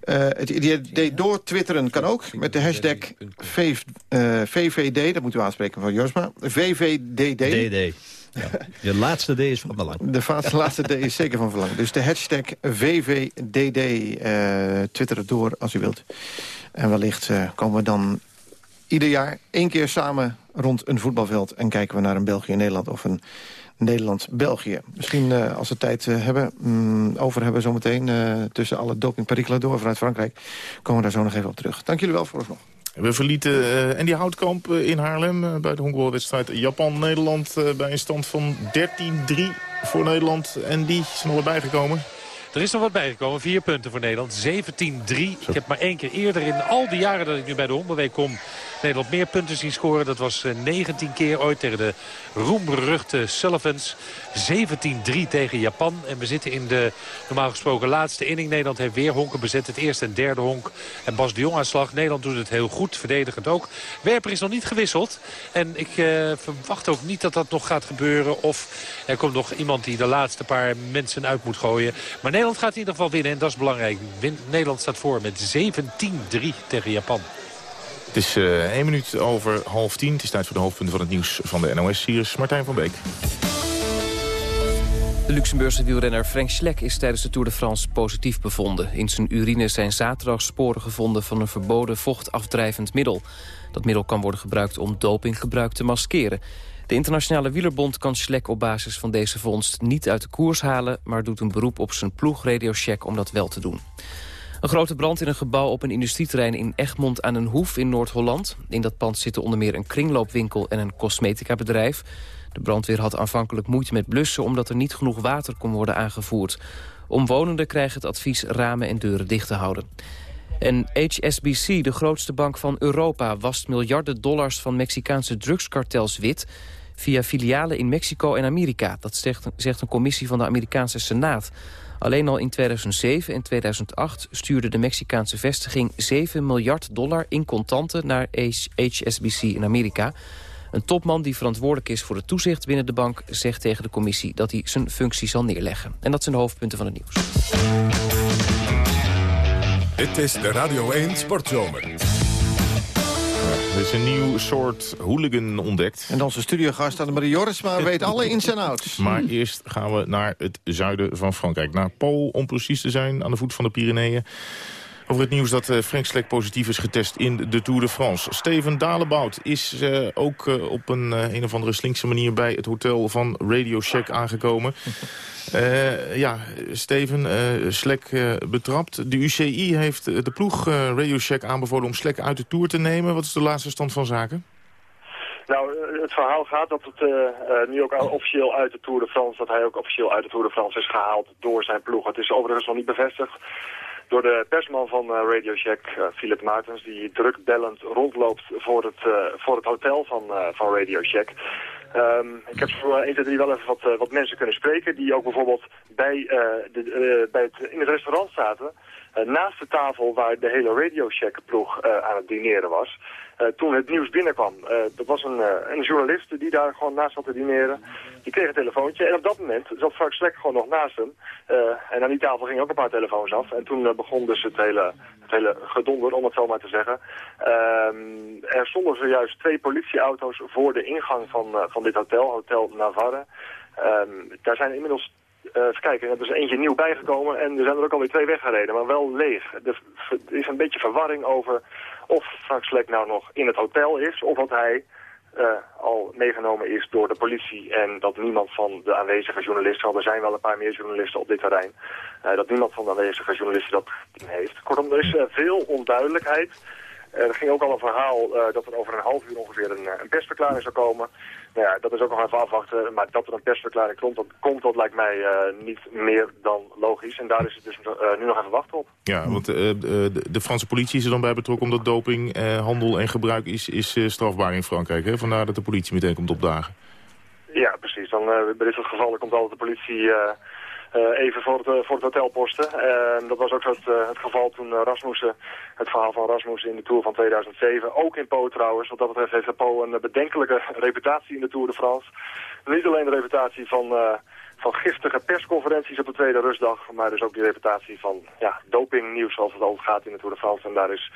Eh, het idee door twitteren kan ook met de hashtag V, eh, VVD. Dat moet u aanspreken van Josma. VVDD. DD. Ja. Je laatste D is van belang. De laatste D is zeker van verlang. Dus de hashtag VVDD. eh twitter het door als u wilt. En wellicht eh, komen we dan ieder jaar één keer samen rond een voetbalveld... en kijken we naar een België-Nederland of een Nederland-België. Misschien eh, als we tijd eh, hebben, mm, over hebben zometeen... eh, tussen alle dopingperikelen door vanuit Frankrijk... komen we daar zo nog even op terug. Dank jullie wel voor nog. We verlieten eh Andy Houtkamp eh, in Haarlem eh, bij de honkbalwedstrijd Japan-Nederland... bij een stand van 13-3 voor Nederland. En die is nog wat bijgekomen. Er is nog wat bijgekomen. Vier punten voor Nederland. 17-3. Ik heb maar één keer eerder in al die jaren dat ik nu bij de Hondenweek kom... Nederland meer punten zien scoren. Dat was eh, 19 keer ooit tegen de roemberuchte Sullivans. 17-3 tegen Japan. En we zitten in de normaal gesproken laatste inning. Nederland heeft weer honken bezet. Het eerste en derde honk. En Bas de Jong aan slag. Nederland doet het heel goed. Verdedigend ook. Werper is nog niet gewisseld. En ik eh, verwacht ook niet dat dat nog gaat gebeuren. Of er komt nog iemand die de laatste paar mensen uit moet gooien. Maar Nederland gaat in ieder geval winnen. En dat is belangrijk. Win- Nederland staat voor met 17-3 tegen Japan. Het is eh 1 minuut over half tien. Het is tijd voor de hoofdpunten van het nieuws van de NOS. Hier is Martijn van Beek. De Luxemburgse wielrenner Frank Schleck is tijdens de Tour de France positief bevonden. In zijn urine zijn zaterdag sporen gevonden van een verboden vochtafdrijvend middel. Dat middel kan worden gebruikt om dopinggebruik te maskeren. De Internationale Wielerbond kan Schleck op basis van deze vondst niet uit de koers halen... maar doet een beroep op zijn ploeg Radio Check om dat wel te doen. Een grote brand in een gebouw op een industrieterrein in Egmond aan een hoef in Noord-Holland. In dat pand zitten onder meer een kringloopwinkel en een cosmetica-bedrijf. De brandweer had aanvankelijk moeite met blussen omdat er niet genoeg water kon worden aangevoerd. Omwonenden krijgen het advies ramen en deuren dicht te houden. En HSBC, de grootste bank van Europa, wast miljarden dollars van Mexicaanse drugskartels wit via filialen in Mexico en Amerika. Dat zegt, zegt een commissie van de Amerikaanse Senaat. Alleen al in 2007 en 2008 stuurde de Mexicaanse vestiging 7 miljard dollar in contanten naar HSBC in Amerika. Een topman die verantwoordelijk is voor het toezicht binnen de bank... zegt tegen de commissie dat hij zijn functie zal neerleggen. En dat zijn de hoofdpunten van het nieuws. Dit is de Radio 1 Sportzomer. Er is een nieuw soort hooligan ontdekt. En onze studiogast Annemarie Jorisma weet alle ins en outs. Maar eerst gaan we naar het zuiden van Frankrijk. Naar Pool, om precies te zijn, aan de voet van de Pyreneeën. Over het nieuws dat eh, Frank Slek positief is getest in de Tour de France. Steven Dalebout is eh, ook eh, op een, eh, een of andere slinkse manier... bij het hotel van Radio Shack aangekomen. Eh, ja, Steven, eh Slek eh, betrapt. De UCI heeft de ploeg eh, Radio Shack aanbevolen om Slek uit de Tour te nemen. Wat is de laatste stand van zaken? Nou, het verhaal gaat dat het nu ook al officieel uit de Tour de France, dat hij ook officieel uit de Tour de France is gehaald door zijn ploeg. Het is overigens nog niet bevestigd door de persman van eh, Radio Shack, eh, Philip Martens, die druk bellend rondloopt voor het, eh, voor het hotel van, van Radio Shack. Ehm, ik heb voor 1, 2, 3 wel even wat, wat mensen kunnen spreken die ook bijvoorbeeld bij, de, bij het, in het restaurant zaten. naast de tafel waar de hele Radio Shack ploeg aan het dineren was. Eh, toen het nieuws binnenkwam. Eh, dat was een, eh, een journalist die daar gewoon naast zat te dineren. Die kreeg een telefoontje en op dat moment zat Frank Slek gewoon nog naast hem. En aan die tafel gingen ook een paar telefoons af. En toen begon dus het hele, hele gedonder, om het zo maar te zeggen. Ehm, er stonden zojuist twee politieauto's voor de ingang van, van dit hotel, Hotel Navarre. Ehm, daar zijn inmiddels eh, even kijken, er is eentje nieuw bijgekomen en er zijn er ook alweer twee weggereden, maar wel leeg. Er, is een beetje verwarring over of Frank Slek nou nog in het hotel is of dat hij eh, al meegenomen is door de politie en dat niemand van de aanwezige journalisten, want er zijn wel een paar meer journalisten op dit terrein, eh, dat niemand van de aanwezige journalisten dat heeft. Kortom, er is veel onduidelijkheid. Eh, er ging ook al een verhaal eh, dat er over een half uur ongeveer een, eh, een persverklaring zou komen. Nou ja, dat is ook nog even afwachten. Maar dat er een persverklaring komt, dat, komt, dat lijkt mij niet meer dan logisch. En daar is het dus nu nog even wachten op. Ja, want de, de Franse politie is er dan bij betrokken... omdat doping, handel en gebruik is, is strafbaar in Frankrijk. Hè? Vandaar dat de politie meteen komt opdagen. Ja, precies. Dan, bij dit soort gevallen komt altijd de politie even voor het, eh, voor het hotel posten. En dat was ook het, eh, het geval toen eh, Rasmussen, het verhaal van Rasmussen in de Tour van 2007. Ook in Po trouwens. Wat dat betreft heeft Po een eh, bedenkelijke reputatie in de Tour de France. Niet alleen de reputatie van, eh, van giftige persconferenties op de tweede rustdag, maar dus ook die reputatie van ja, dopingnieuws zoals het altijd gaat in de Tour de France. En daar is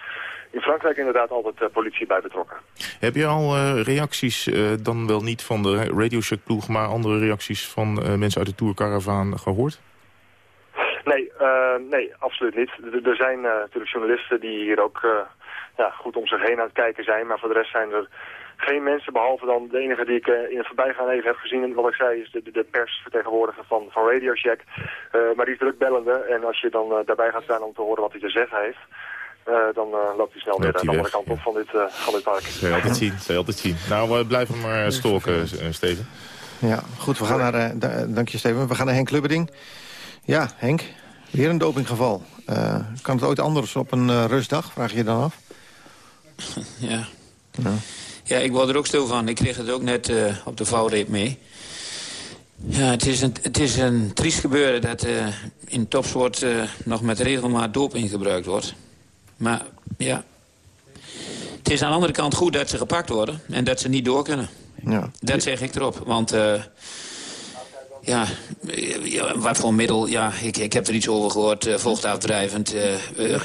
in Frankrijk inderdaad altijd uh, politie bij betrokken. Heb je al eh, reacties, eh, dan wel niet van de Radio Shack ploeg... maar andere reacties van eh, mensen uit de Tourcaravaan gehoord? Nee, eh, nee, absoluut niet. Er- Er zijn eh, natuurlijk journalisten die hier ook eh, ja, goed om zich heen aan het kijken zijn. Maar voor de rest zijn er geen mensen, behalve dan de enige die ik eh, in het voorbijgaan even heb gezien. En wat ik zei is de, de, de persvertegenwoordiger van, van Radio Shack. Eh, maar die is drukbellende. En als je dan eh, daarbij gaat staan om te horen wat hij te zeggen heeft... eh, dan loopt hij snel weer Loopt de andere kant op van dit, eh, van dit park. Zal je altijd zien, zal je altijd zien. Nou, we blijven maar stalken, eh, Steven. Ja, goed, we gaan naar... eh, da- dank je, Steven. We gaan naar Henk Lubberding. Ja, Henk, weer een dopinggeval. Eh, kan het ooit anders op een eh, rustdag, vraag je je dan af? Ja. ja, ik word er ook stil van. Ik kreeg het ook net eh, op de valreep mee. Ja, het is een, het is een triest gebeuren dat eh, in topsport eh, nog met regelmaat doping gebruikt wordt. Maar ja, het is aan de andere kant goed dat ze gepakt worden en dat ze niet door kunnen. Ja. Dat zeg ik erop, want... ja, ja, wat voor middel, ja, ik, ik heb er iets over gehoord, eh, vochtafdrijvend. eh, eh,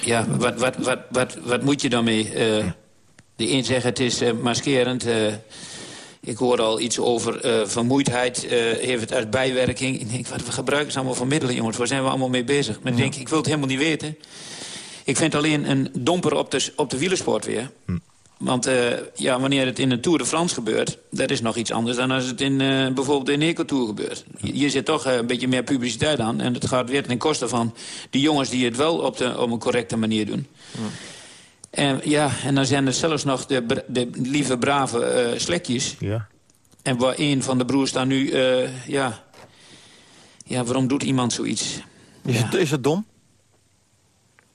ja, wat, wat, wat, wat, wat moet je daarmee? Eh de een zegt het is eh, maskerend. eh, ik hoor al iets over eh, vermoeidheid. heeft het als bijwerking. Ik denk, wat we gebruiken ze allemaal voor middelen, jongens? Waar zijn we allemaal mee bezig? Maar ik denk, ik wil het helemaal niet weten. Ik vind alleen een domper op de, op de wielersport weer. Want eh, ja, wanneer het in een Tour de France gebeurt... dat is nog iets anders dan als het in, bijvoorbeeld in een Eco-Tour gebeurt. Hier zit toch een beetje meer publiciteit aan. En het gaat weer ten koste van die jongens die het wel op, de, op een correcte manier doen. En, ja, en dan zijn er zelfs nog de, de lieve, brave eh, slekjes. Ja. En waar een van de broers dan nu... eh, ja, ja, waarom doet iemand zoiets? Is, het, is het dom?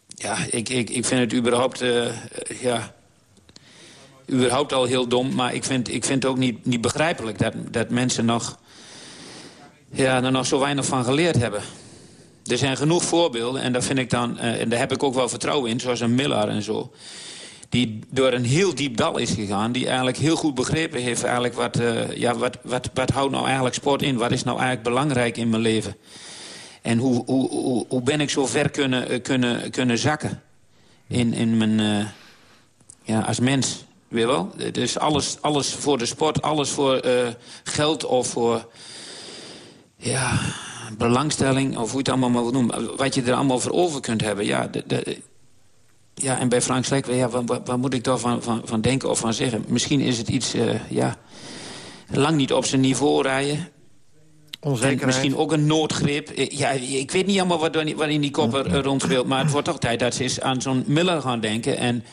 Ja, ik, ik, ik vind het überhaupt, eh, ja, überhaupt al heel dom. Maar ik vind, ik vind het ook niet, niet begrijpelijk dat, dat mensen nog, ja, er nog zo weinig van geleerd hebben. Er zijn genoeg voorbeelden en daar, vind ik dan, eh, en daar heb ik ook wel vertrouwen in, zoals een Miller en zo. Die door een heel diep dal is gegaan. Die eigenlijk heel goed begrepen heeft eigenlijk wat, eh, ja, wat, wat, wat houdt nou eigenlijk sport in? Wat is nou eigenlijk belangrijk in mijn leven? En hoe, hoe, hoe, hoe ben ik zo ver kunnen, eh, kunnen, kunnen zakken in, in mijn, ja, als mens? Weet wel? Dus alles, alles voor de sport, alles voor geld of voor ja, belangstelling, of hoe je het allemaal maar wil noemen. Wat je er allemaal voor over kunt hebben. Ja, de, de- ja en bij Frank Slek, ja, wat, moet ik daar van, van, van denken of van zeggen? Misschien is het iets, eh, ja, lang niet op zijn niveau rijden. Onzekerheid. En misschien ook een noodgrip. Eh, Ja, ik weet niet allemaal wat, wat in die kop er, er rondspeelt. Maar het wordt toch tijd dat ze eens aan zo'n Miller gaan denken. En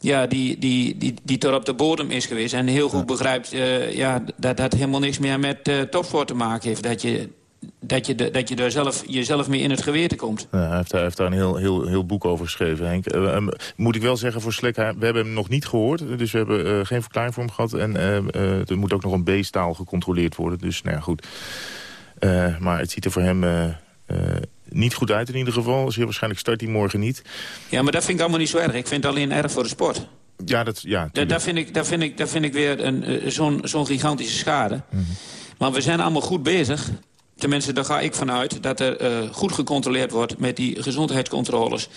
ja, die, die, die, die tot op de bodem is geweest. En heel goed begrijpt eh, ja, dat dat helemaal niks meer met eh topsport te maken heeft. Dat je, dat je, de, dat je er zelf, jezelf mee in het geweten komt. Ja, hij, heeft, daar- hij heeft daar een heel, heel, heel boek over geschreven, Henk. Eh, ehm, moet ik wel zeggen voor Slek, we hebben hem nog niet gehoord. Dus we hebben eh, geen verklaring voor hem gehad. En eh, er moet ook nog een B-staal gecontroleerd worden. Dus nou ja, goed. Maar het ziet er voor hem niet goed uit in ieder geval. Zeer waarschijnlijk start hij morgen niet. Ja, maar dat vind ik allemaal niet zo erg. Ik vind het alleen erg voor de sport. Ja, dat, ja Da- daar, vind ik, daar, vind ik, daar vind ik weer een, zo'n zo'n gigantische schade. Maar we zijn allemaal goed bezig. Tenminste, daar ga ik vanuit dat er eh, goed gecontroleerd wordt met die gezondheidscontroles.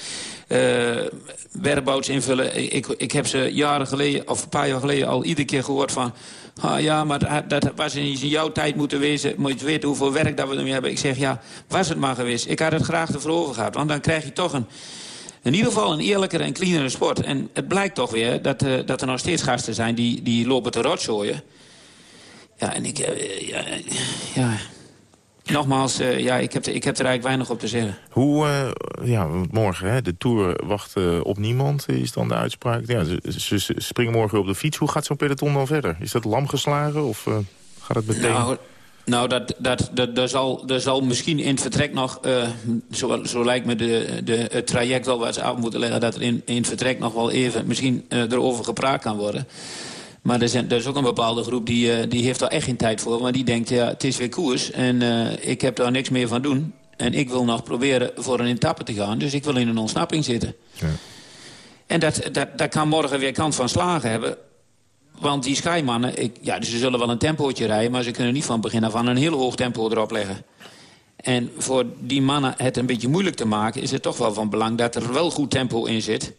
Whereabouts invullen. Ik, ik heb ze jaren geleden, of een paar jaar geleden al iedere keer gehoord van... Ah, ja, maar dat, dat was in jouw tijd moeten wezen. Moet je weten hoeveel werk dat we ermee hebben. Ik zeg, ja, was het maar geweest. Ik had het graag ervoor over gehad. Want dan krijg je toch een, in ieder geval een eerlijkere en cleanere sport. En het blijkt toch weer dat, eh, dat er nog steeds gasten zijn die, die lopen te rotzooien. Ja, en ik... ja, ja. Nogmaals, eh, ja, ik, heb er, ik heb er eigenlijk weinig op te zeggen. Hoe, eh, ja, morgen, hè, de Tour wacht eh, op niemand, is dan de uitspraak. Ja, ze, ze- ze springen morgen weer op de fiets. Hoe gaat zo'n peloton dan verder? Is dat lam geslagen of gaat het meteen... Nou, nou dat, dat, dat, er, zal, er zal misschien in het vertrek nog... zo, zo lijkt me de, de, het traject wel wat ze af moeten leggen... dat er in, in het vertrek nog wel even misschien eh, erover gepraat kan worden. Maar er, zijn, er is ook een bepaalde groep die, eh, die heeft daar echt geen tijd voor. Maar die denkt, ja, het is weer koers en eh, ik heb daar niks meer van doen. En ik wil nog proberen voor een etappe te gaan. Dus ik wil in een ontsnapping zitten. En dat, dat, dat kan morgen weer kant van slagen hebben. Want die Skymannen, ik, ja, dus ze zullen wel een tempootje rijden... maar ze kunnen niet van begin af aan een heel hoog tempo erop leggen. En voor die mannen het een beetje moeilijk te maken... is het toch wel van belang dat er wel goed tempo in zit.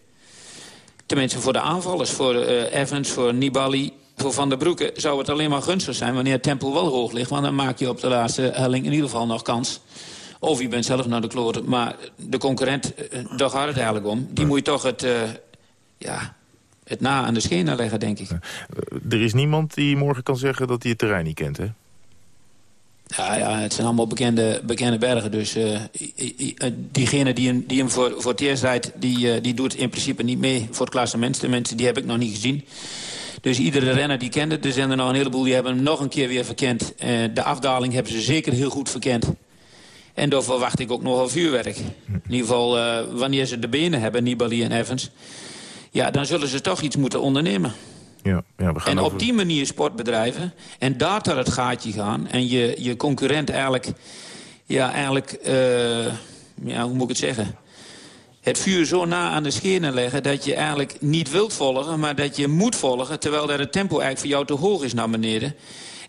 Tenminste voor de aanvallers, voor eh, Evans, voor Nibali... voor Van der Broeke zou het alleen maar gunstig zijn... wanneer tempo wel hoog ligt. Want dan maak je op de laatste helling in ieder geval nog kans. Of je bent zelf naar de kloten. Maar de concurrent, eh, daar gaat het eigenlijk om. Die moet je toch het... eh, ja, het na aan de schenen leggen, denk ik. Er is niemand die morgen kan zeggen dat hij het terrein niet kent, hè? Ja, ja, het zijn allemaal bekende, bekende bergen. Dus i- diegene die hem, die voor, voor het eerst rijdt... Die, eh, die doet in principe niet mee voor het klassement. De mensen die heb ik nog niet gezien. Dus iedere renner die kent het. Er zijn er nog een heleboel die hebben hem nog een keer weer verkend. Eh, de afdaling hebben ze zeker heel goed verkend. En daar verwacht ik ook nogal vuurwerk. In ieder geval, wanneer ze de benen hebben, Nibali en Evans... ja, dan zullen ze toch iets moeten ondernemen. Ja, ja we gaan En over... op die manier sport bedrijven en daar ter het gaatje gaan... en je, je concurrent eigenlijk, ja, eigenlijk eh, ja, hoe moet ik het zeggen... het vuur zo na aan de schenen leggen dat je eigenlijk niet wilt volgen... maar dat je moet volgen, terwijl dat het tempo eigenlijk voor jou te hoog is naar beneden.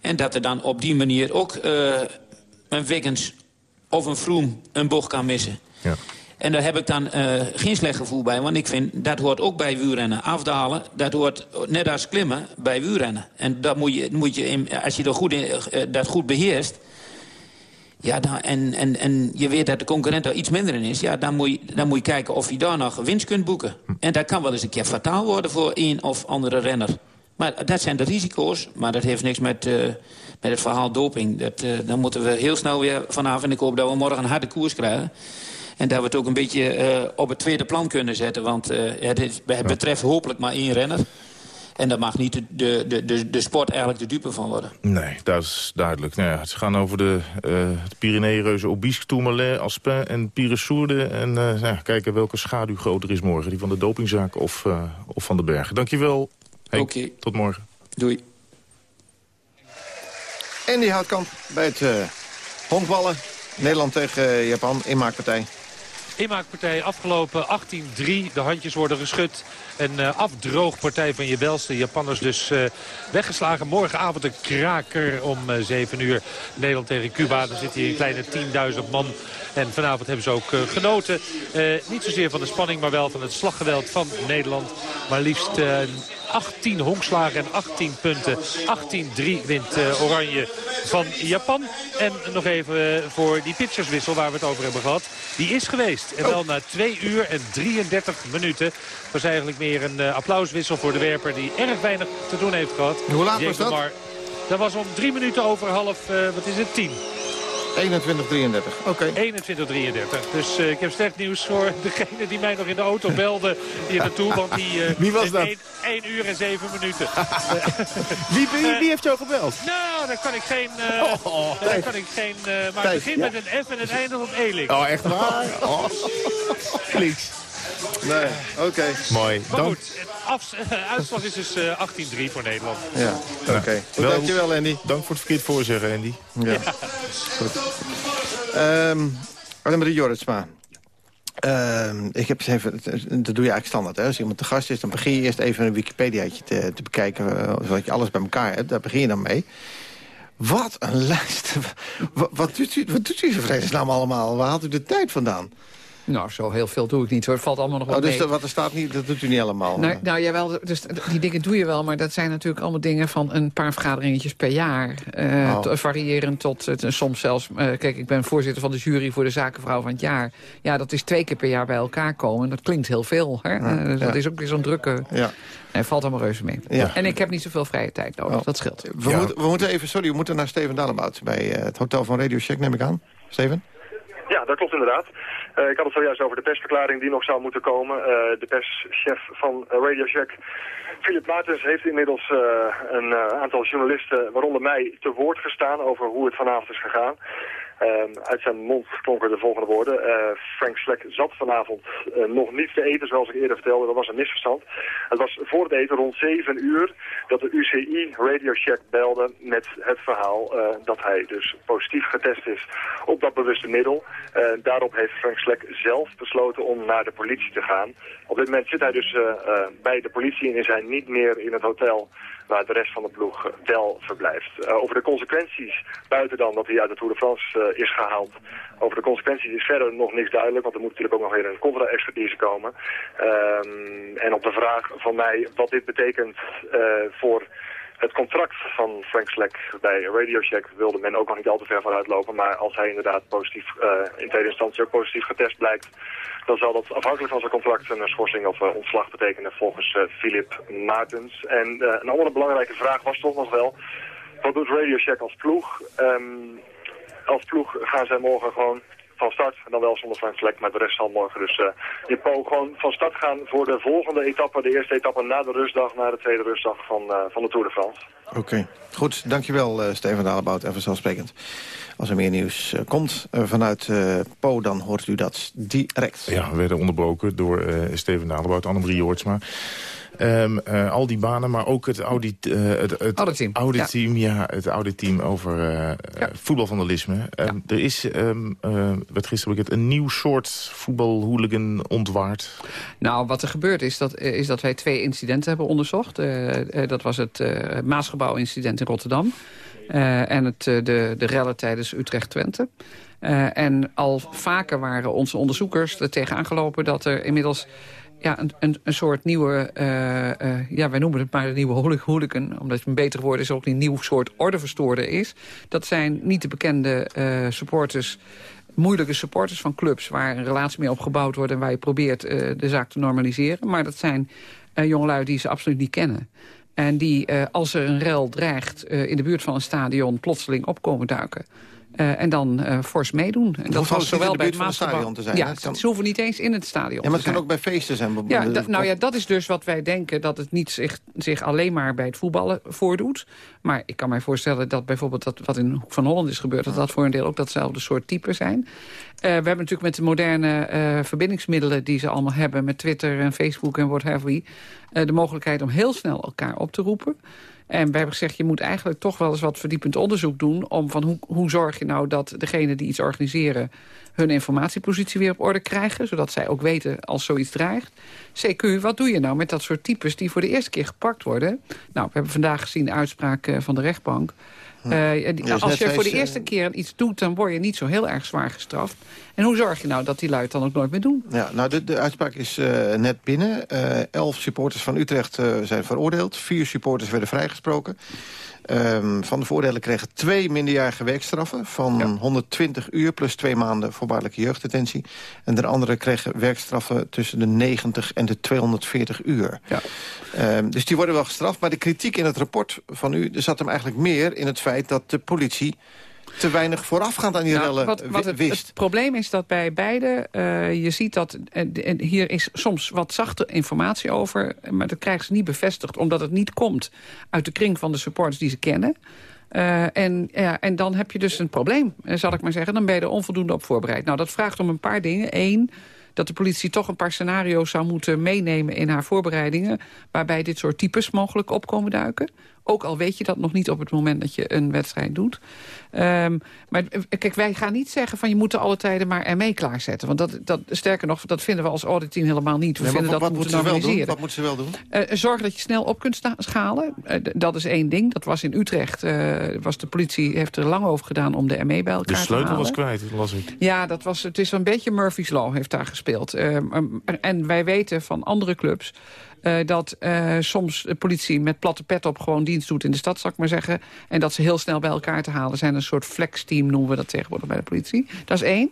En dat er dan op die manier ook eh, een Wiggins of een Froome een bocht kan missen. Ja. En daar heb ik dan eh, geen slecht gevoel bij. Want ik vind, dat hoort ook bij wielrennen. Afdalen, dat hoort net als klimmen bij wielrennen. En dat moet je, moet je als je dat goed, eh, dat goed beheerst... Ja, dan, en, en, en je weet dat de concurrent er iets minder in is... Ja, dan, moet je, dan moet je kijken of je daar nog winst kunt boeken. En dat kan wel eens een keer fataal worden voor een of andere renner. Maar dat zijn de risico's. Maar dat heeft niks met, eh, met het verhaal doping. Dat, dan moeten we heel snel weer vanaf. En ik hoop dat we morgen een harde koers krijgen. En dat we het ook een beetje eh, op het tweede plan kunnen zetten. Want eh, het, is- het betreft hopelijk maar één renner. En daar mag niet de, de, de, de, sport eigenlijk de dupe van worden. Nee, dat is duidelijk. Nou ja, ze gaan over de, eh de Pyrenee-reuzen Obisque, Tourmalet, Aspin en Piresourde. En eh, nou ja, kijken welke schaduw groter is morgen. Die van de dopingzaak of, eh, of van de bergen. Dankjewel. Henk, tot morgen. Doei. En die Houtkamp bij het eh honkballen. Nederland tegen eh, Japan, inmaakpartij. Inmaakpartij afgelopen 18-3. De handjes worden geschud. Een eh, afdroogpartij van je welste Japanners dus eh, weggeslagen. Morgenavond een kraker om eh 7 uur. Nederland tegen Cuba. Dan zit hier een kleine 10.000 man. En vanavond hebben ze ook eh, genoten. Eh, niet zozeer van de spanning, maar wel van het slaggeweld van Nederland. Maar liefst eh, 18 honkslagen en 18 punten. 18-3 wint eh, Oranje van Japan. En nog even eh, voor die pitcherswissel waar we het over hebben gehad. Die is geweest. En wel na 2 uur en 33 minuten. Het was eigenlijk meer een eh, applauswissel voor de werper die erg weinig te doen heeft gehad. Hoe laat was dat? Dat was om drie minuten over half, eh, wat is het, 10. 21-33, oké. 21-33. Dus eh, ik heb slecht nieuws voor degene die mij nog in de auto belde hier naartoe. Want die, eh, Wie was heeft dat? 1, 1 uur en 7 minuten. Wie, wie, wie heeft jou gebeld? Nou, daar kan ik geen... eh Oh, daar kan ik geen uh, maar het Thijs, begint ja. met een F en het eindigt op Elik. Oh, echt waar? Oh. Kliks. Nee, oké. Mooi. Maar Dank. goed, het afs- uitslag is dus eh 18-3 voor Nederland. Ja, oké. Goed, Wel- Dankjewel, Andy. Dank voor het verkeerd voorzeggen, Andy. Ja. Goed. Ehm Annemarie Jorritsma. Ehm, ik heb eens even, dat doe je eigenlijk standaard. Hè? Als iemand te gast is, dan begin je eerst even een Wikipediaatje te, te bekijken... eh, zodat je alles bij elkaar hebt. Daar begin je dan mee. Wat een lijst. Wat, wat, doet u, wat doet u zo vredesnaam allemaal? Waar haalt u de tijd vandaan? Nou, zo heel veel doe ik niet hoor. Het valt allemaal nog wel Oh, dus mee. wat er staat niet, dat doet u niet allemaal? Nou, nou jawel, dus die dingen doe je wel, maar dat zijn natuurlijk allemaal dingen van een paar vergaderingetjes per jaar. Eh, Oh. Variërend tot eh, soms zelfs, eh, kijk, ik ben voorzitter van de jury voor de zakenvrouw van het jaar. Ja, dat is twee keer per jaar bij elkaar komen. Dat klinkt heel veel. Hè? Ja, dus dat is ook weer zo'n drukke. Ja. Nee, valt allemaal reuze mee. Ja. En ik heb niet zoveel vrije tijd nodig, Oh. dat scheelt. We, moeten, we moeten even, sorry, we moeten naar Steven Dalebout bij het hotel van Radio Shack, neem ik aan. Steven? Ja, dat klopt inderdaad. Eh, ik had het zojuist over de persverklaring die nog zou moeten komen. Eh, de perschef van Radio Shack, Philip Maartens, heeft inmiddels eh, een aantal journalisten, waaronder mij, te woord gestaan over hoe het vanavond is gegaan. Ehm, uit zijn mond klonken de volgende woorden. Eh, Frank Slek zat vanavond eh, nog niet te eten, zoals ik eerder vertelde. Dat was een misverstand. Het was voor het eten rond 7 uur dat de UCI Radio Shack belde met het verhaal eh, dat hij dus positief getest is op dat bewuste middel. Daarop heeft Frank Slek zelf besloten om naar de politie te gaan. Op dit moment zit hij dus bij de politie en is hij niet meer in het hotel waar de rest van de ploeg eh, wel verblijft. Eh, over de consequenties, buiten dan dat hij uit de Tour de eh, is gehaald, over de consequenties is verder nog niks duidelijk, want er moet natuurlijk ook nog weer een contra-expertise komen. Ehm, en op de vraag van mij wat dit betekent voor het contract van Frank Slek bij Radio Shack wilde men ook nog niet al te ver vooruit lopen. Maar als hij inderdaad positief, eh, in tweede instantie ook positief getest blijkt, dan zal dat afhankelijk van zijn contract een schorsing of eh, ontslag betekenen volgens eh, Philip Maartens. En eh, een andere belangrijke vraag was toch nog wel, wat doet Radio Shack als ploeg? Ehm, als ploeg gaan zij morgen gewoon van start. En dan wel zonder Frank Vlek, maar de rest zal morgen dus eh in Po gewoon van start gaan voor de volgende etappe. De eerste etappe na de rustdag, na de tweede rustdag van, eh, van de Tour de France. Oké, goed. Dankjewel uh, Steven Dalebout en vanzelfsprekend. Als er meer nieuws uh, komt uh, vanuit Po, dan hoort u dat direct. Ja, we werden onderbroken door Steven Dalebout, Annemarie Joortsma. Um, uh, al die banen, maar ook het audit, uh, het, het auditteam. auditteam, ja. ja. het auditteam over uh, ja. voetbalvandalisme. Um, er is, um, werd gisteren bekend, een nieuw soort voetbalhooligan ontwaard. Nou, wat er gebeurd is, dat, is dat wij twee incidenten hebben onderzocht. dat was het Maasgebouw-incident in Rotterdam. en het, de, de rellen tijdens Utrecht-Twente. Uh, en al vaker waren onze onderzoekers er tegen aangelopen dat er inmiddels ja, een, een, een soort nieuwe, uh, uh, ja, wij noemen het maar de nieuwe hooligan, omdat het een beter woord is, ook een nieuw soort ordeverstoorder is. Dat zijn niet de bekende uh, supporters, moeilijke supporters van clubs, waar een relatie mee opgebouwd wordt en waar je probeert de zaak te normaliseren. Maar dat zijn jongelui die ze absoluut niet kennen. En die, als er een rel dreigt, in de buurt van een stadion plotseling opkomen duiken. Uh, en dan uh, fors meedoen. En dat was zowel bij het stadion te zijn. Ja, het ze hoeven niet eens in het stadion Ja, maar het kan ook bij feesten zijn. Ja, nou ja, dat is dus wat wij denken... dat het niet zich, zich alleen maar bij het voetballen voordoet. Maar ik kan mij voorstellen dat bijvoorbeeld... Dat, wat in Hoek van Holland is gebeurd... dat dat voor een deel ook datzelfde soort type zijn. Uh, we hebben natuurlijk met de moderne verbindingsmiddelen... die ze allemaal hebben met Twitter en Facebook en what have we... de mogelijkheid om heel snel elkaar op te roepen... En wij hebben gezegd, je moet eigenlijk toch wel eens wat verdiepend onderzoek doen... om van hoe, hoe zorg je nou dat degene die iets organiseren... hun informatiepositie weer op orde krijgen... zodat zij ook weten als zoiets dreigt. CQ, wat doe je nou met dat soort types die voor de eerste keer gepakt worden? Nou, we hebben vandaag gezien de uitspraak van de rechtbank... Uh, die, als je voor de eerste keer iets doet, dan word je niet zo heel erg zwaar gestraft. En hoe zorg je nou dat die lui het dan ook nooit meer doen? Ja, nou, de, de uitspraak is uh, net binnen. Uh, elf supporters van Utrecht zijn veroordeeld. Vier supporters werden vrijgesproken. Um, van de voordelen kregen twee minderjarige werkstraffen... van ja. 120 uur plus twee maanden voorwaardelijke jeugddetentie. En de andere kregen werkstraffen tussen de 90 en de 240 uur. Ja. Um, dus die worden wel gestraft. Maar de kritiek in het rapport van u zat hem eigenlijk meer in het feit... dat de politie te weinig voorafgaand aan die nou, rellen wat, wat het, wist. Het probleem is dat bij beide, uh, je ziet dat uh, hier is soms wat zachte informatie over... maar dat krijgen ze niet bevestigd, omdat het niet komt uit de kring van de supporters die ze kennen. Uh, en, ja, en dan heb je dus een probleem, zal ik maar zeggen. Dan ben je er onvoldoende op voorbereid. Nou, dat vraagt om een paar dingen. Eén, dat de politie toch een paar scenario's zou moeten meenemen in haar voorbereidingen... waarbij dit soort types mogelijk opkomen duiken. Ook al weet je dat nog niet op het moment dat je een wedstrijd doet. Um, maar kijk, wij gaan niet zeggen van je moet er alle tijden maar ermee klaarzetten. Want dat, dat, sterker nog, dat vinden we als auditteam helemaal niet. We nee, vinden wat, dat wat moeten normaliseren. Wat moeten ze wel doen? Uh, zorg dat je snel op kunt schalen. Uh, dat is één ding. Dat was in Utrecht. Uh, was de politie heeft er lang over gedaan om de ME bij elkaar te halen. De sleutel was kwijt, las ik. Ja, dat was, het is een beetje Murphy's Law heeft daar gespeeld. Um, en wij weten van andere clubs... Uh, dat uh, soms de politie met platte pet op gewoon dienst doet in de stad, zal ik maar zeggen. En dat ze heel snel bij elkaar te halen zijn. Een soort flexteam noemen we dat tegenwoordig bij de politie. Dat is één.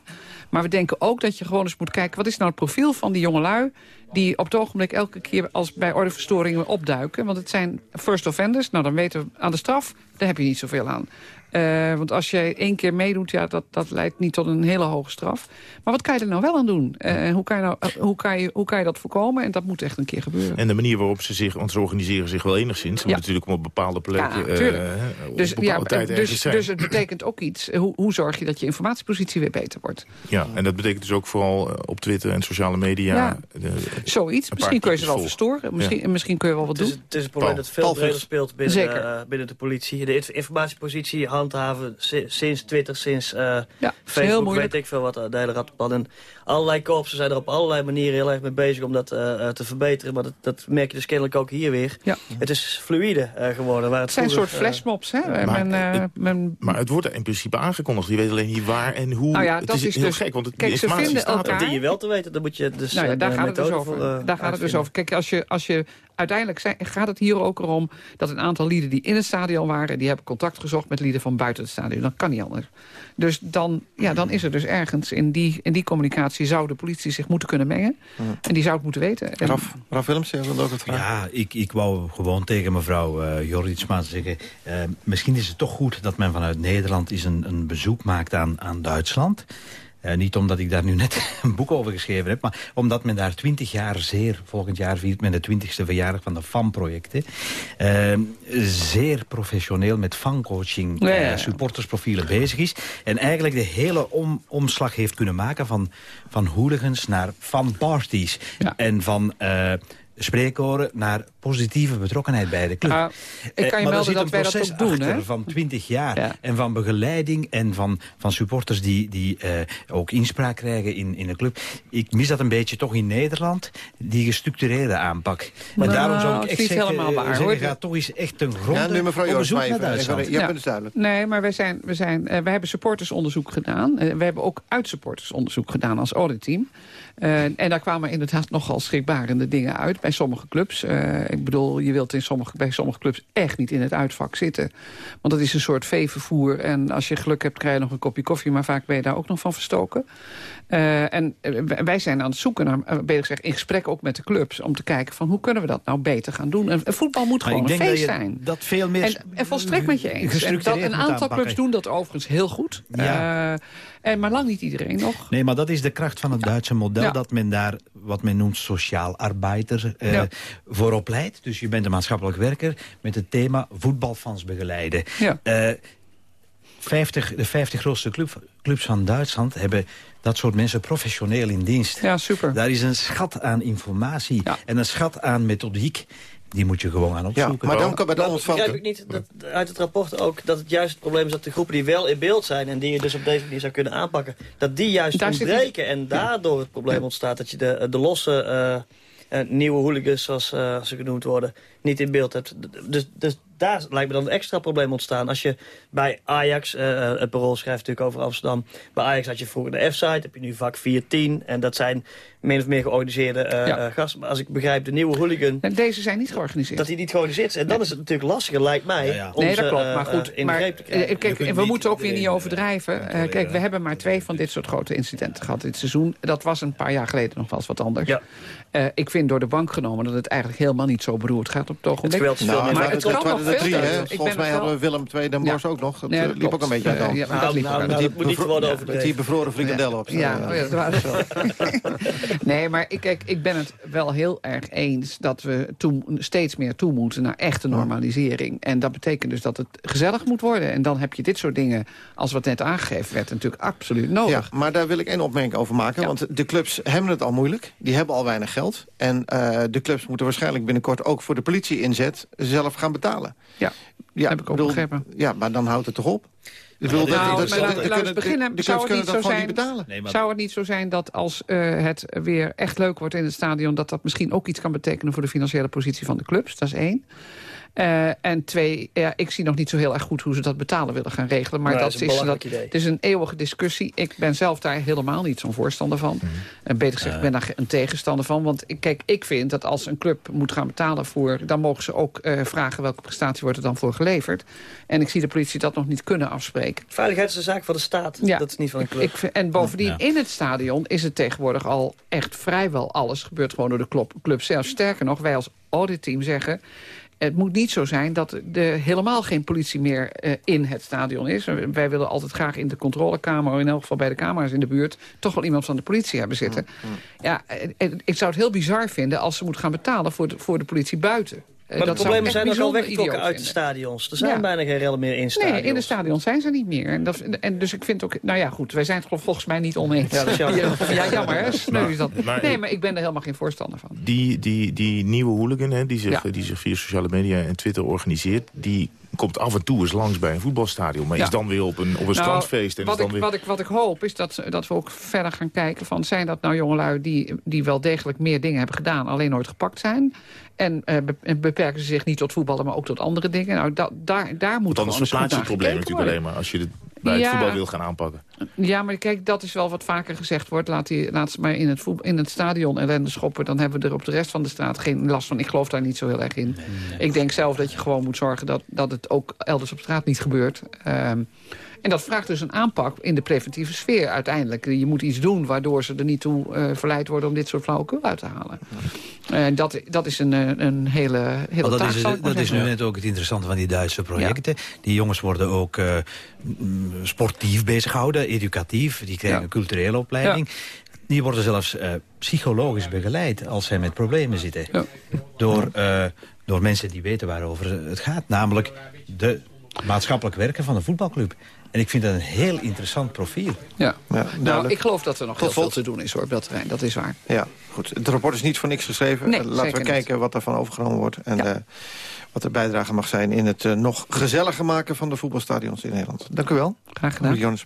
Maar we denken ook dat je gewoon eens moet kijken... wat is nou het profiel van die jongelui die op het ogenblik elke keer als bij ordeverstoringen opduiken. Want het zijn first offenders. Nou, dan weten we aan de straf, daar heb je niet zoveel aan. Uh, want als je één keer meedoet, ja, dat, dat leidt niet tot een hele hoge straf. Maar wat kan je er nou wel aan doen? Uh, hoe, kan je nou, uh, hoe, kan je, hoe kan je dat voorkomen? En dat moet echt een keer gebeuren. En de manier waarop ze zich, want ze organiseren zich wel enigszins. Ze ja. moeten natuurlijk op bepaalde plekken, ja, op dus, bepaalde ja, tijd dus, dus het betekent ook iets. Hoe, hoe zorg je dat je informatiepositie weer beter wordt? Ja, en dat betekent dus ook vooral op Twitter en sociale media. Ja. De, Zoiets. Misschien kun je ze wel verstoren. Misschien, Ja. misschien kun je wel wat Het is, doen. het is een probleem Paul. dat veel breder speelt binnen, eh, binnen de politie. De inf- informatiepositie handhaven si- sinds Twitter, sinds eh, Ja, is heel Facebook, moeilijk. weet ik veel wat, eh, de hele rattenplan. En allerlei korpsen zijn er op allerlei manieren heel erg mee bezig om dat eh, te verbeteren. Maar dat, dat merk je dus kennelijk ook hier weer. Ja. Het is fluïde eh, geworden. Waar het Het zijn een soort vroeger, eh, flashmobs. Hè? Maar Men, eh, men- Maar het wordt in principe aangekondigd. Je weet alleen niet waar en hoe. Nou ja, het dat is, is heel dus- gek, want het kijk, de ze informatie vinden staat er. elkaar- die je wel te weten, dan moet je dus nou ja, eh, daar de gaat het dus over. voor, daar gaat het dus over. Kijk, als je, als je uiteindelijk zijn, gaat het hier ook erom dat een aantal lieden die in het stadion waren... die hebben contact gezocht met lieden van buiten het stadion. Dat kan niet anders. Dus dan, ja, dan is er dus ergens in die, in die communicatie... zou de politie zich moeten kunnen mengen. En die zou het moeten weten. En- Raf, Raf Willems, jij wilde ook het vragen. Ja, ik, ik wou gewoon tegen mevrouw eh Jorritsma zeggen... eh, misschien is het toch goed dat men vanuit Nederland eens een, een bezoek maakt aan, aan Duitsland. Eh, niet omdat ik daar nu net een boek over geschreven heb... maar omdat men daar twintig jaar zeer... volgend jaar viert men de twintigste verjaardag van de FAM-projecten... eh, zeer professioneel met fancoaching, Ja, ja, eh, supportersprofielen bezig is. En eigenlijk de hele om, omslag heeft kunnen maken... van, van hooligans naar fanparties. En van... eh spreekoren naar positieve betrokkenheid bij de club. Ah, ik kan je Eh, maar er melden zit dat een wij dat proces ook doen, achter hè? van 20 jaar. En van begeleiding en van, van supporters die, die eh, ook inspraak krijgen in, in de club. Ik mis dat een beetje toch in Nederland, die gestructureerde aanpak. En Nou, daarom zou het ik echt zeggen, helemaal waar, eh, zeggen, hoor. ga toch eens echt ten gronde Ja, nu mevrouw Joost, maar naar even- Duitsland. even- ja, duidelijk. Nee, maar wij, zijn, we, zijn, eh, wij hebben supportersonderzoek gedaan. Eh, we hebben ook uitsupportersonderzoek gedaan als auditteam. Eh, en daar kwamen inderdaad nogal schrikbarende dingen uit bij sommige clubs. Eh, ik bedoel, je wilt in sommige, bij sommige clubs echt niet in het uitvak zitten. Want dat is een soort veevervoer. En als je geluk hebt, krijg je nog een kopje koffie. Maar vaak ben je daar ook nog van verstoken. Eh, en eh, wij- zijn aan het zoeken naar, eh, beter gezegd, in gesprek ook met de clubs... om te kijken van hoe kunnen we dat nou beter gaan doen. En, voetbal moet Maar gewoon een feest dat zijn. dat veel meer En, en volstrekt met je eens. En dat, een aantal clubs doen dat overigens heel goed. Ja. En, maar lang niet iedereen nog. Nee, maar dat is de kracht van het Duitse model. Ja. Dat men daar, wat men noemt, sociaal arbeider Ja. voor opleidt. Dus je bent een maatschappelijk werker met het thema voetbalfans begeleiden. Ja. Eh, 50, de 50 grootste club, clubs van Duitsland hebben dat soort mensen professioneel in dienst. Ja, super. Daar is een schat aan informatie en een schat aan methodiek. Die moet je gewoon aan opzoeken. maar dan kan bij de Maar ontvang- begrijp ik niet dat, uit het rapport ook dat het juist het probleem is dat de groepen die wel in beeld zijn en die je dus op deze manier zou kunnen aanpakken, dat die juist Daar ontbreken en daardoor het probleem ontstaat dat je de, de losse eh, eh, nieuwe hooligans, zoals eh, ze genoemd worden, niet in beeld hebt. Dus, dus daar lijkt me dan een extra probleem ontstaan. Als je bij Ajax, eh, het parool schrijft natuurlijk over Amsterdam, bij Ajax had je vroeger de F-site, heb je nu vak 410 en dat zijn min of meer georganiseerde eh, Ja. eh, gasten. Maar als ik begrijp, de nieuwe hooligan... En deze zijn niet georganiseerd. Dat die niet georganiseerd is. En dan is het natuurlijk lastiger, lijkt mij. om Nee, ze, dat klopt. eh, Maar goed, eh, in maar, de greep te krijgen. eh, kijk, we moeten ook weer niet overdrijven. Eh, kijk, we hebben maar twee van dit soort grote incidenten gehad dit seizoen. Dat was een paar jaar geleden nog wel eens wat anders. Eh, ik vind door de bank genomen dat het eigenlijk helemaal niet zo beroerd gaat op het ogenblik. geweld is veel minder. maar Nou, het het kan nog drie, hè? Ik Volgens mij hadden we Willem II Den Ja. Bosch ook nog. Dat Nee, eh, liep ook een beetje uit de Eh, hand. ja, maar dat liep. Met die moet niet worden overdreven. Met die bevroren frikandellen op. Ja, oh ja, dat wel. nee, maar ik, kijk, ik ben het wel heel erg eens dat we toe, steeds meer toe moeten naar echte normalisering. En dat betekent dus dat het gezellig moet worden. En dan heb je dit soort dingen, als wat net aangegeven werd, natuurlijk absoluut nodig. Ja, maar daar wil ik één opmerking over maken. Want de clubs hebben het al moeilijk. Die hebben al weinig geld. En eh, de clubs moeten waarschijnlijk binnenkort ook voor de politie-inzet zelf gaan betalen. Ja, ja heb ik ook begrepen. Ja, maar dan houdt het toch op? Ik bedoel, Nou, dat- laten- we beginnen. Zou het kunnen niet zo. Zou het niet zo zijn dat als eh, het weer echt leuk wordt in het stadion... dat dat misschien ook iets kan betekenen voor de financiële positie van de clubs? Dat is één. Eh, en twee, ja, ik zie nog niet zo heel erg goed hoe ze dat betalen willen gaan regelen. Maar dat dat is is, een dat, idee. het is een eeuwige discussie. Ik ben zelf daar helemaal niet zo'n voorstander van. En beter gezegd, ik ben daar een tegenstander van. Want ik- kijk, ik vind dat als een club moet gaan betalen voor... dan mogen ze ook eh, vragen welke prestatie wordt er dan voor geleverd. En ik zie de politie dat nog niet kunnen afspreken. Veiligheid is een zaak van de staat. Ja. Dat is niet van een club. Ik vind- en bovendien, in het stadion is het tegenwoordig al echt vrijwel alles. gebeurt gewoon door de club, club zelf. Sterker nog, wij als auditteam zeggen... Het moet niet zo zijn dat er helemaal geen politie meer eh, in het stadion is. Wij willen altijd graag in de controlekamer... in elk geval bij de camera's in de buurt... toch wel iemand van de politie hebben zitten. Ja, en- en ik zou het heel bizar vinden als ze moet gaan betalen... voor de, voor de politie buiten. Eh, Maar de problemen zijn ook al weggetrokken uit de stadions. Er zijn Ja. bijna geen rellen meer in stadions. Nee, in de stadion zijn ze niet meer. En, dat, en dus ik vind ook... Nou ja, goed, wij zijn het volgens mij niet oneens. Ja, dat is jammer. Ja, jammer, hè? Sneu is dat. Maar- nee, maar ik ben er helemaal geen voorstander van. Die, die, die nieuwe hooligan hè, die, zich, Ja. die zich via sociale media en Twitter organiseert... die komt af en toe eens langs bij een voetbalstadion... maar Ja. is dan weer op een, op een Nou, strandfeest. En wat, is dan ik, weer... wat, ik, wat ik hoop is dat, dat we ook verder gaan kijken van... zijn dat nou jongelui die, die wel degelijk meer dingen hebben gedaan... alleen nooit gepakt zijn? En eh, be- en beperken ze zich niet tot voetballen, maar ook tot andere dingen? Nou, da, daar, daar moet Want anders verplaats je het probleem natuurlijk alleen maar... als je het bij Ja. het voetbal wil gaan aanpakken. Ja, maar kijk, dat is wel wat vaker gezegd wordt. Laat, die, laat ze maar in het, voet- in het stadion ellende schoppen. Dan hebben we er op de rest van de straat geen last van. Ik geloof daar niet zo heel erg in. Ik denk zelf dat je gewoon moet zorgen dat, dat het ook elders op straat niet gebeurt. Ehm, en dat vraagt dus een aanpak in de preventieve sfeer uiteindelijk. Je moet iets doen waardoor ze er niet toe eh, verleid worden... om dit soort flauwekul uit te halen. En dat, dat is een, eh, een hele, hele Want dat taak, is, dat is nu net ook het interessante van die Duitse projecten. Die jongens worden ook mm, sportief bezig gehouden, educatief. Die krijgen Ja. een culturele opleiding. Die worden zelfs psychologisch begeleid als zij met problemen zitten. Door, door mensen die weten waarover het gaat. Namelijk de maatschappelijk werken van een voetbalclub. En ik vind dat een heel interessant profiel. Ja. nou, ik geloof dat er nog Tot heel veel te doen is hoor, op dat terrein. Dat is waar. Ja, goed. Het rapport is niet voor niks geschreven. Nee, Eh, Laten we kijken wat daarvan overgenomen wordt. En eh, wat de bijdrage mag zijn in het eh, nog gezelliger maken van de voetbalstadions in Nederland. Dank u wel. Graag gedaan. Roel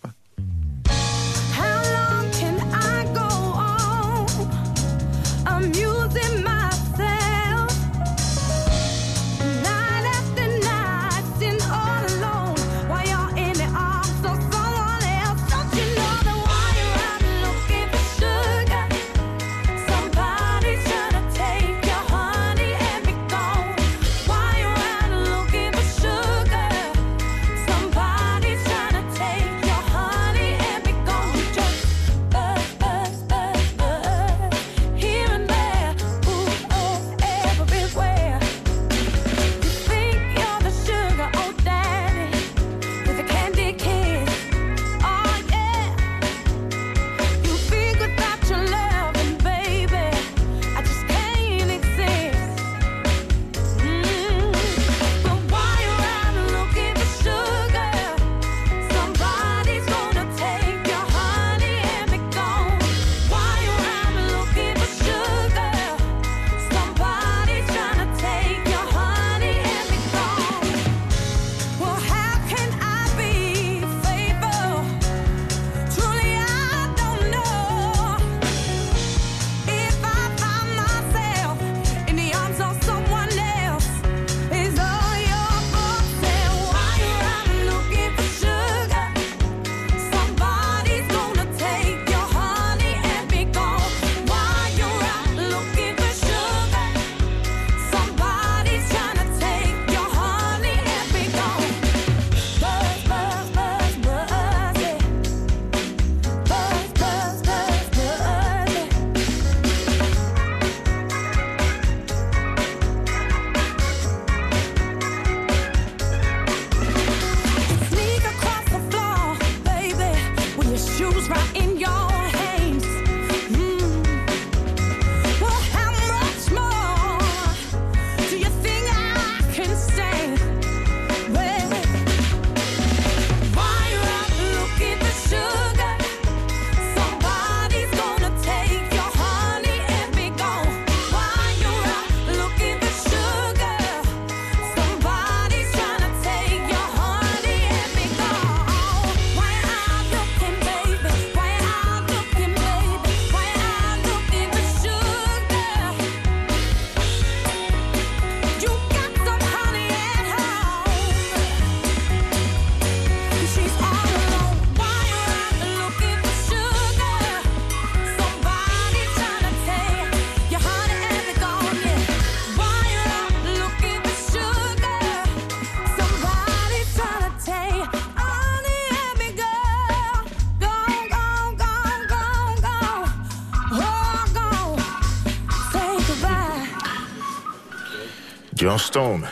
Stone,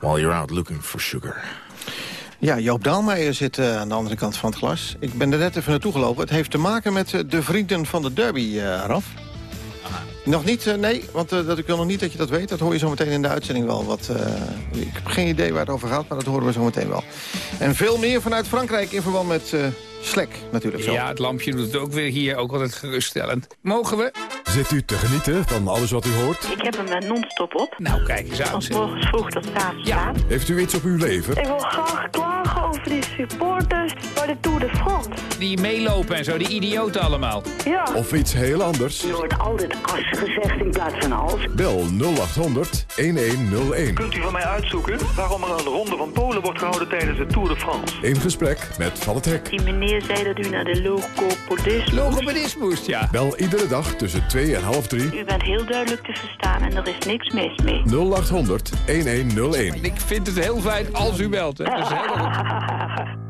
while you're out looking for sugar. Ja, Joop Daalmeijer zit eh, aan de andere kant van het glas. Ik ben er net even naartoe gelopen. Het heeft te maken met eh, de vrienden van de derby, eh Raf. Nog niet? eh, nee, want dat, ik wil nog niet dat je dat weet. Dat hoor je zo meteen in de uitzending wel. Wat, eh, ik heb geen idee waar het over gaat, maar dat horen we zo meteen wel. En veel meer vanuit Frankrijk in verband met eh Slek natuurlijk zo. Ja, het lampje doet het ook weer hier, ook altijd geruststellend. Mogen we? Zit u te genieten van alles wat u hoort? Ik heb hem eh, non-stop op. Nou, kijk eens aan. Van morgens vroeg tot 's avonds laat. Heeft u iets op uw leven? Ik wil graag klagen over die supporters bij de Tour de France. die meelopen en zo, die idioten allemaal. Ja. Of iets heel anders? Er wordt altijd as gezegd in plaats van als. Bel 0800 1101. Kunt u van mij uitzoeken waarom er een ronde van Polen wordt gehouden tijdens de Tour de France? In gesprek met Van het Hek. Die meneer zei dat u naar de logopedist Logopedist moest, ja. Bel iedere dag tussen 2 en half 3. U bent heel duidelijk te verstaan en er is niks mis mee. 0800 1101. Ik vind het heel fijn als u belt. Hè. Dat is heel goed.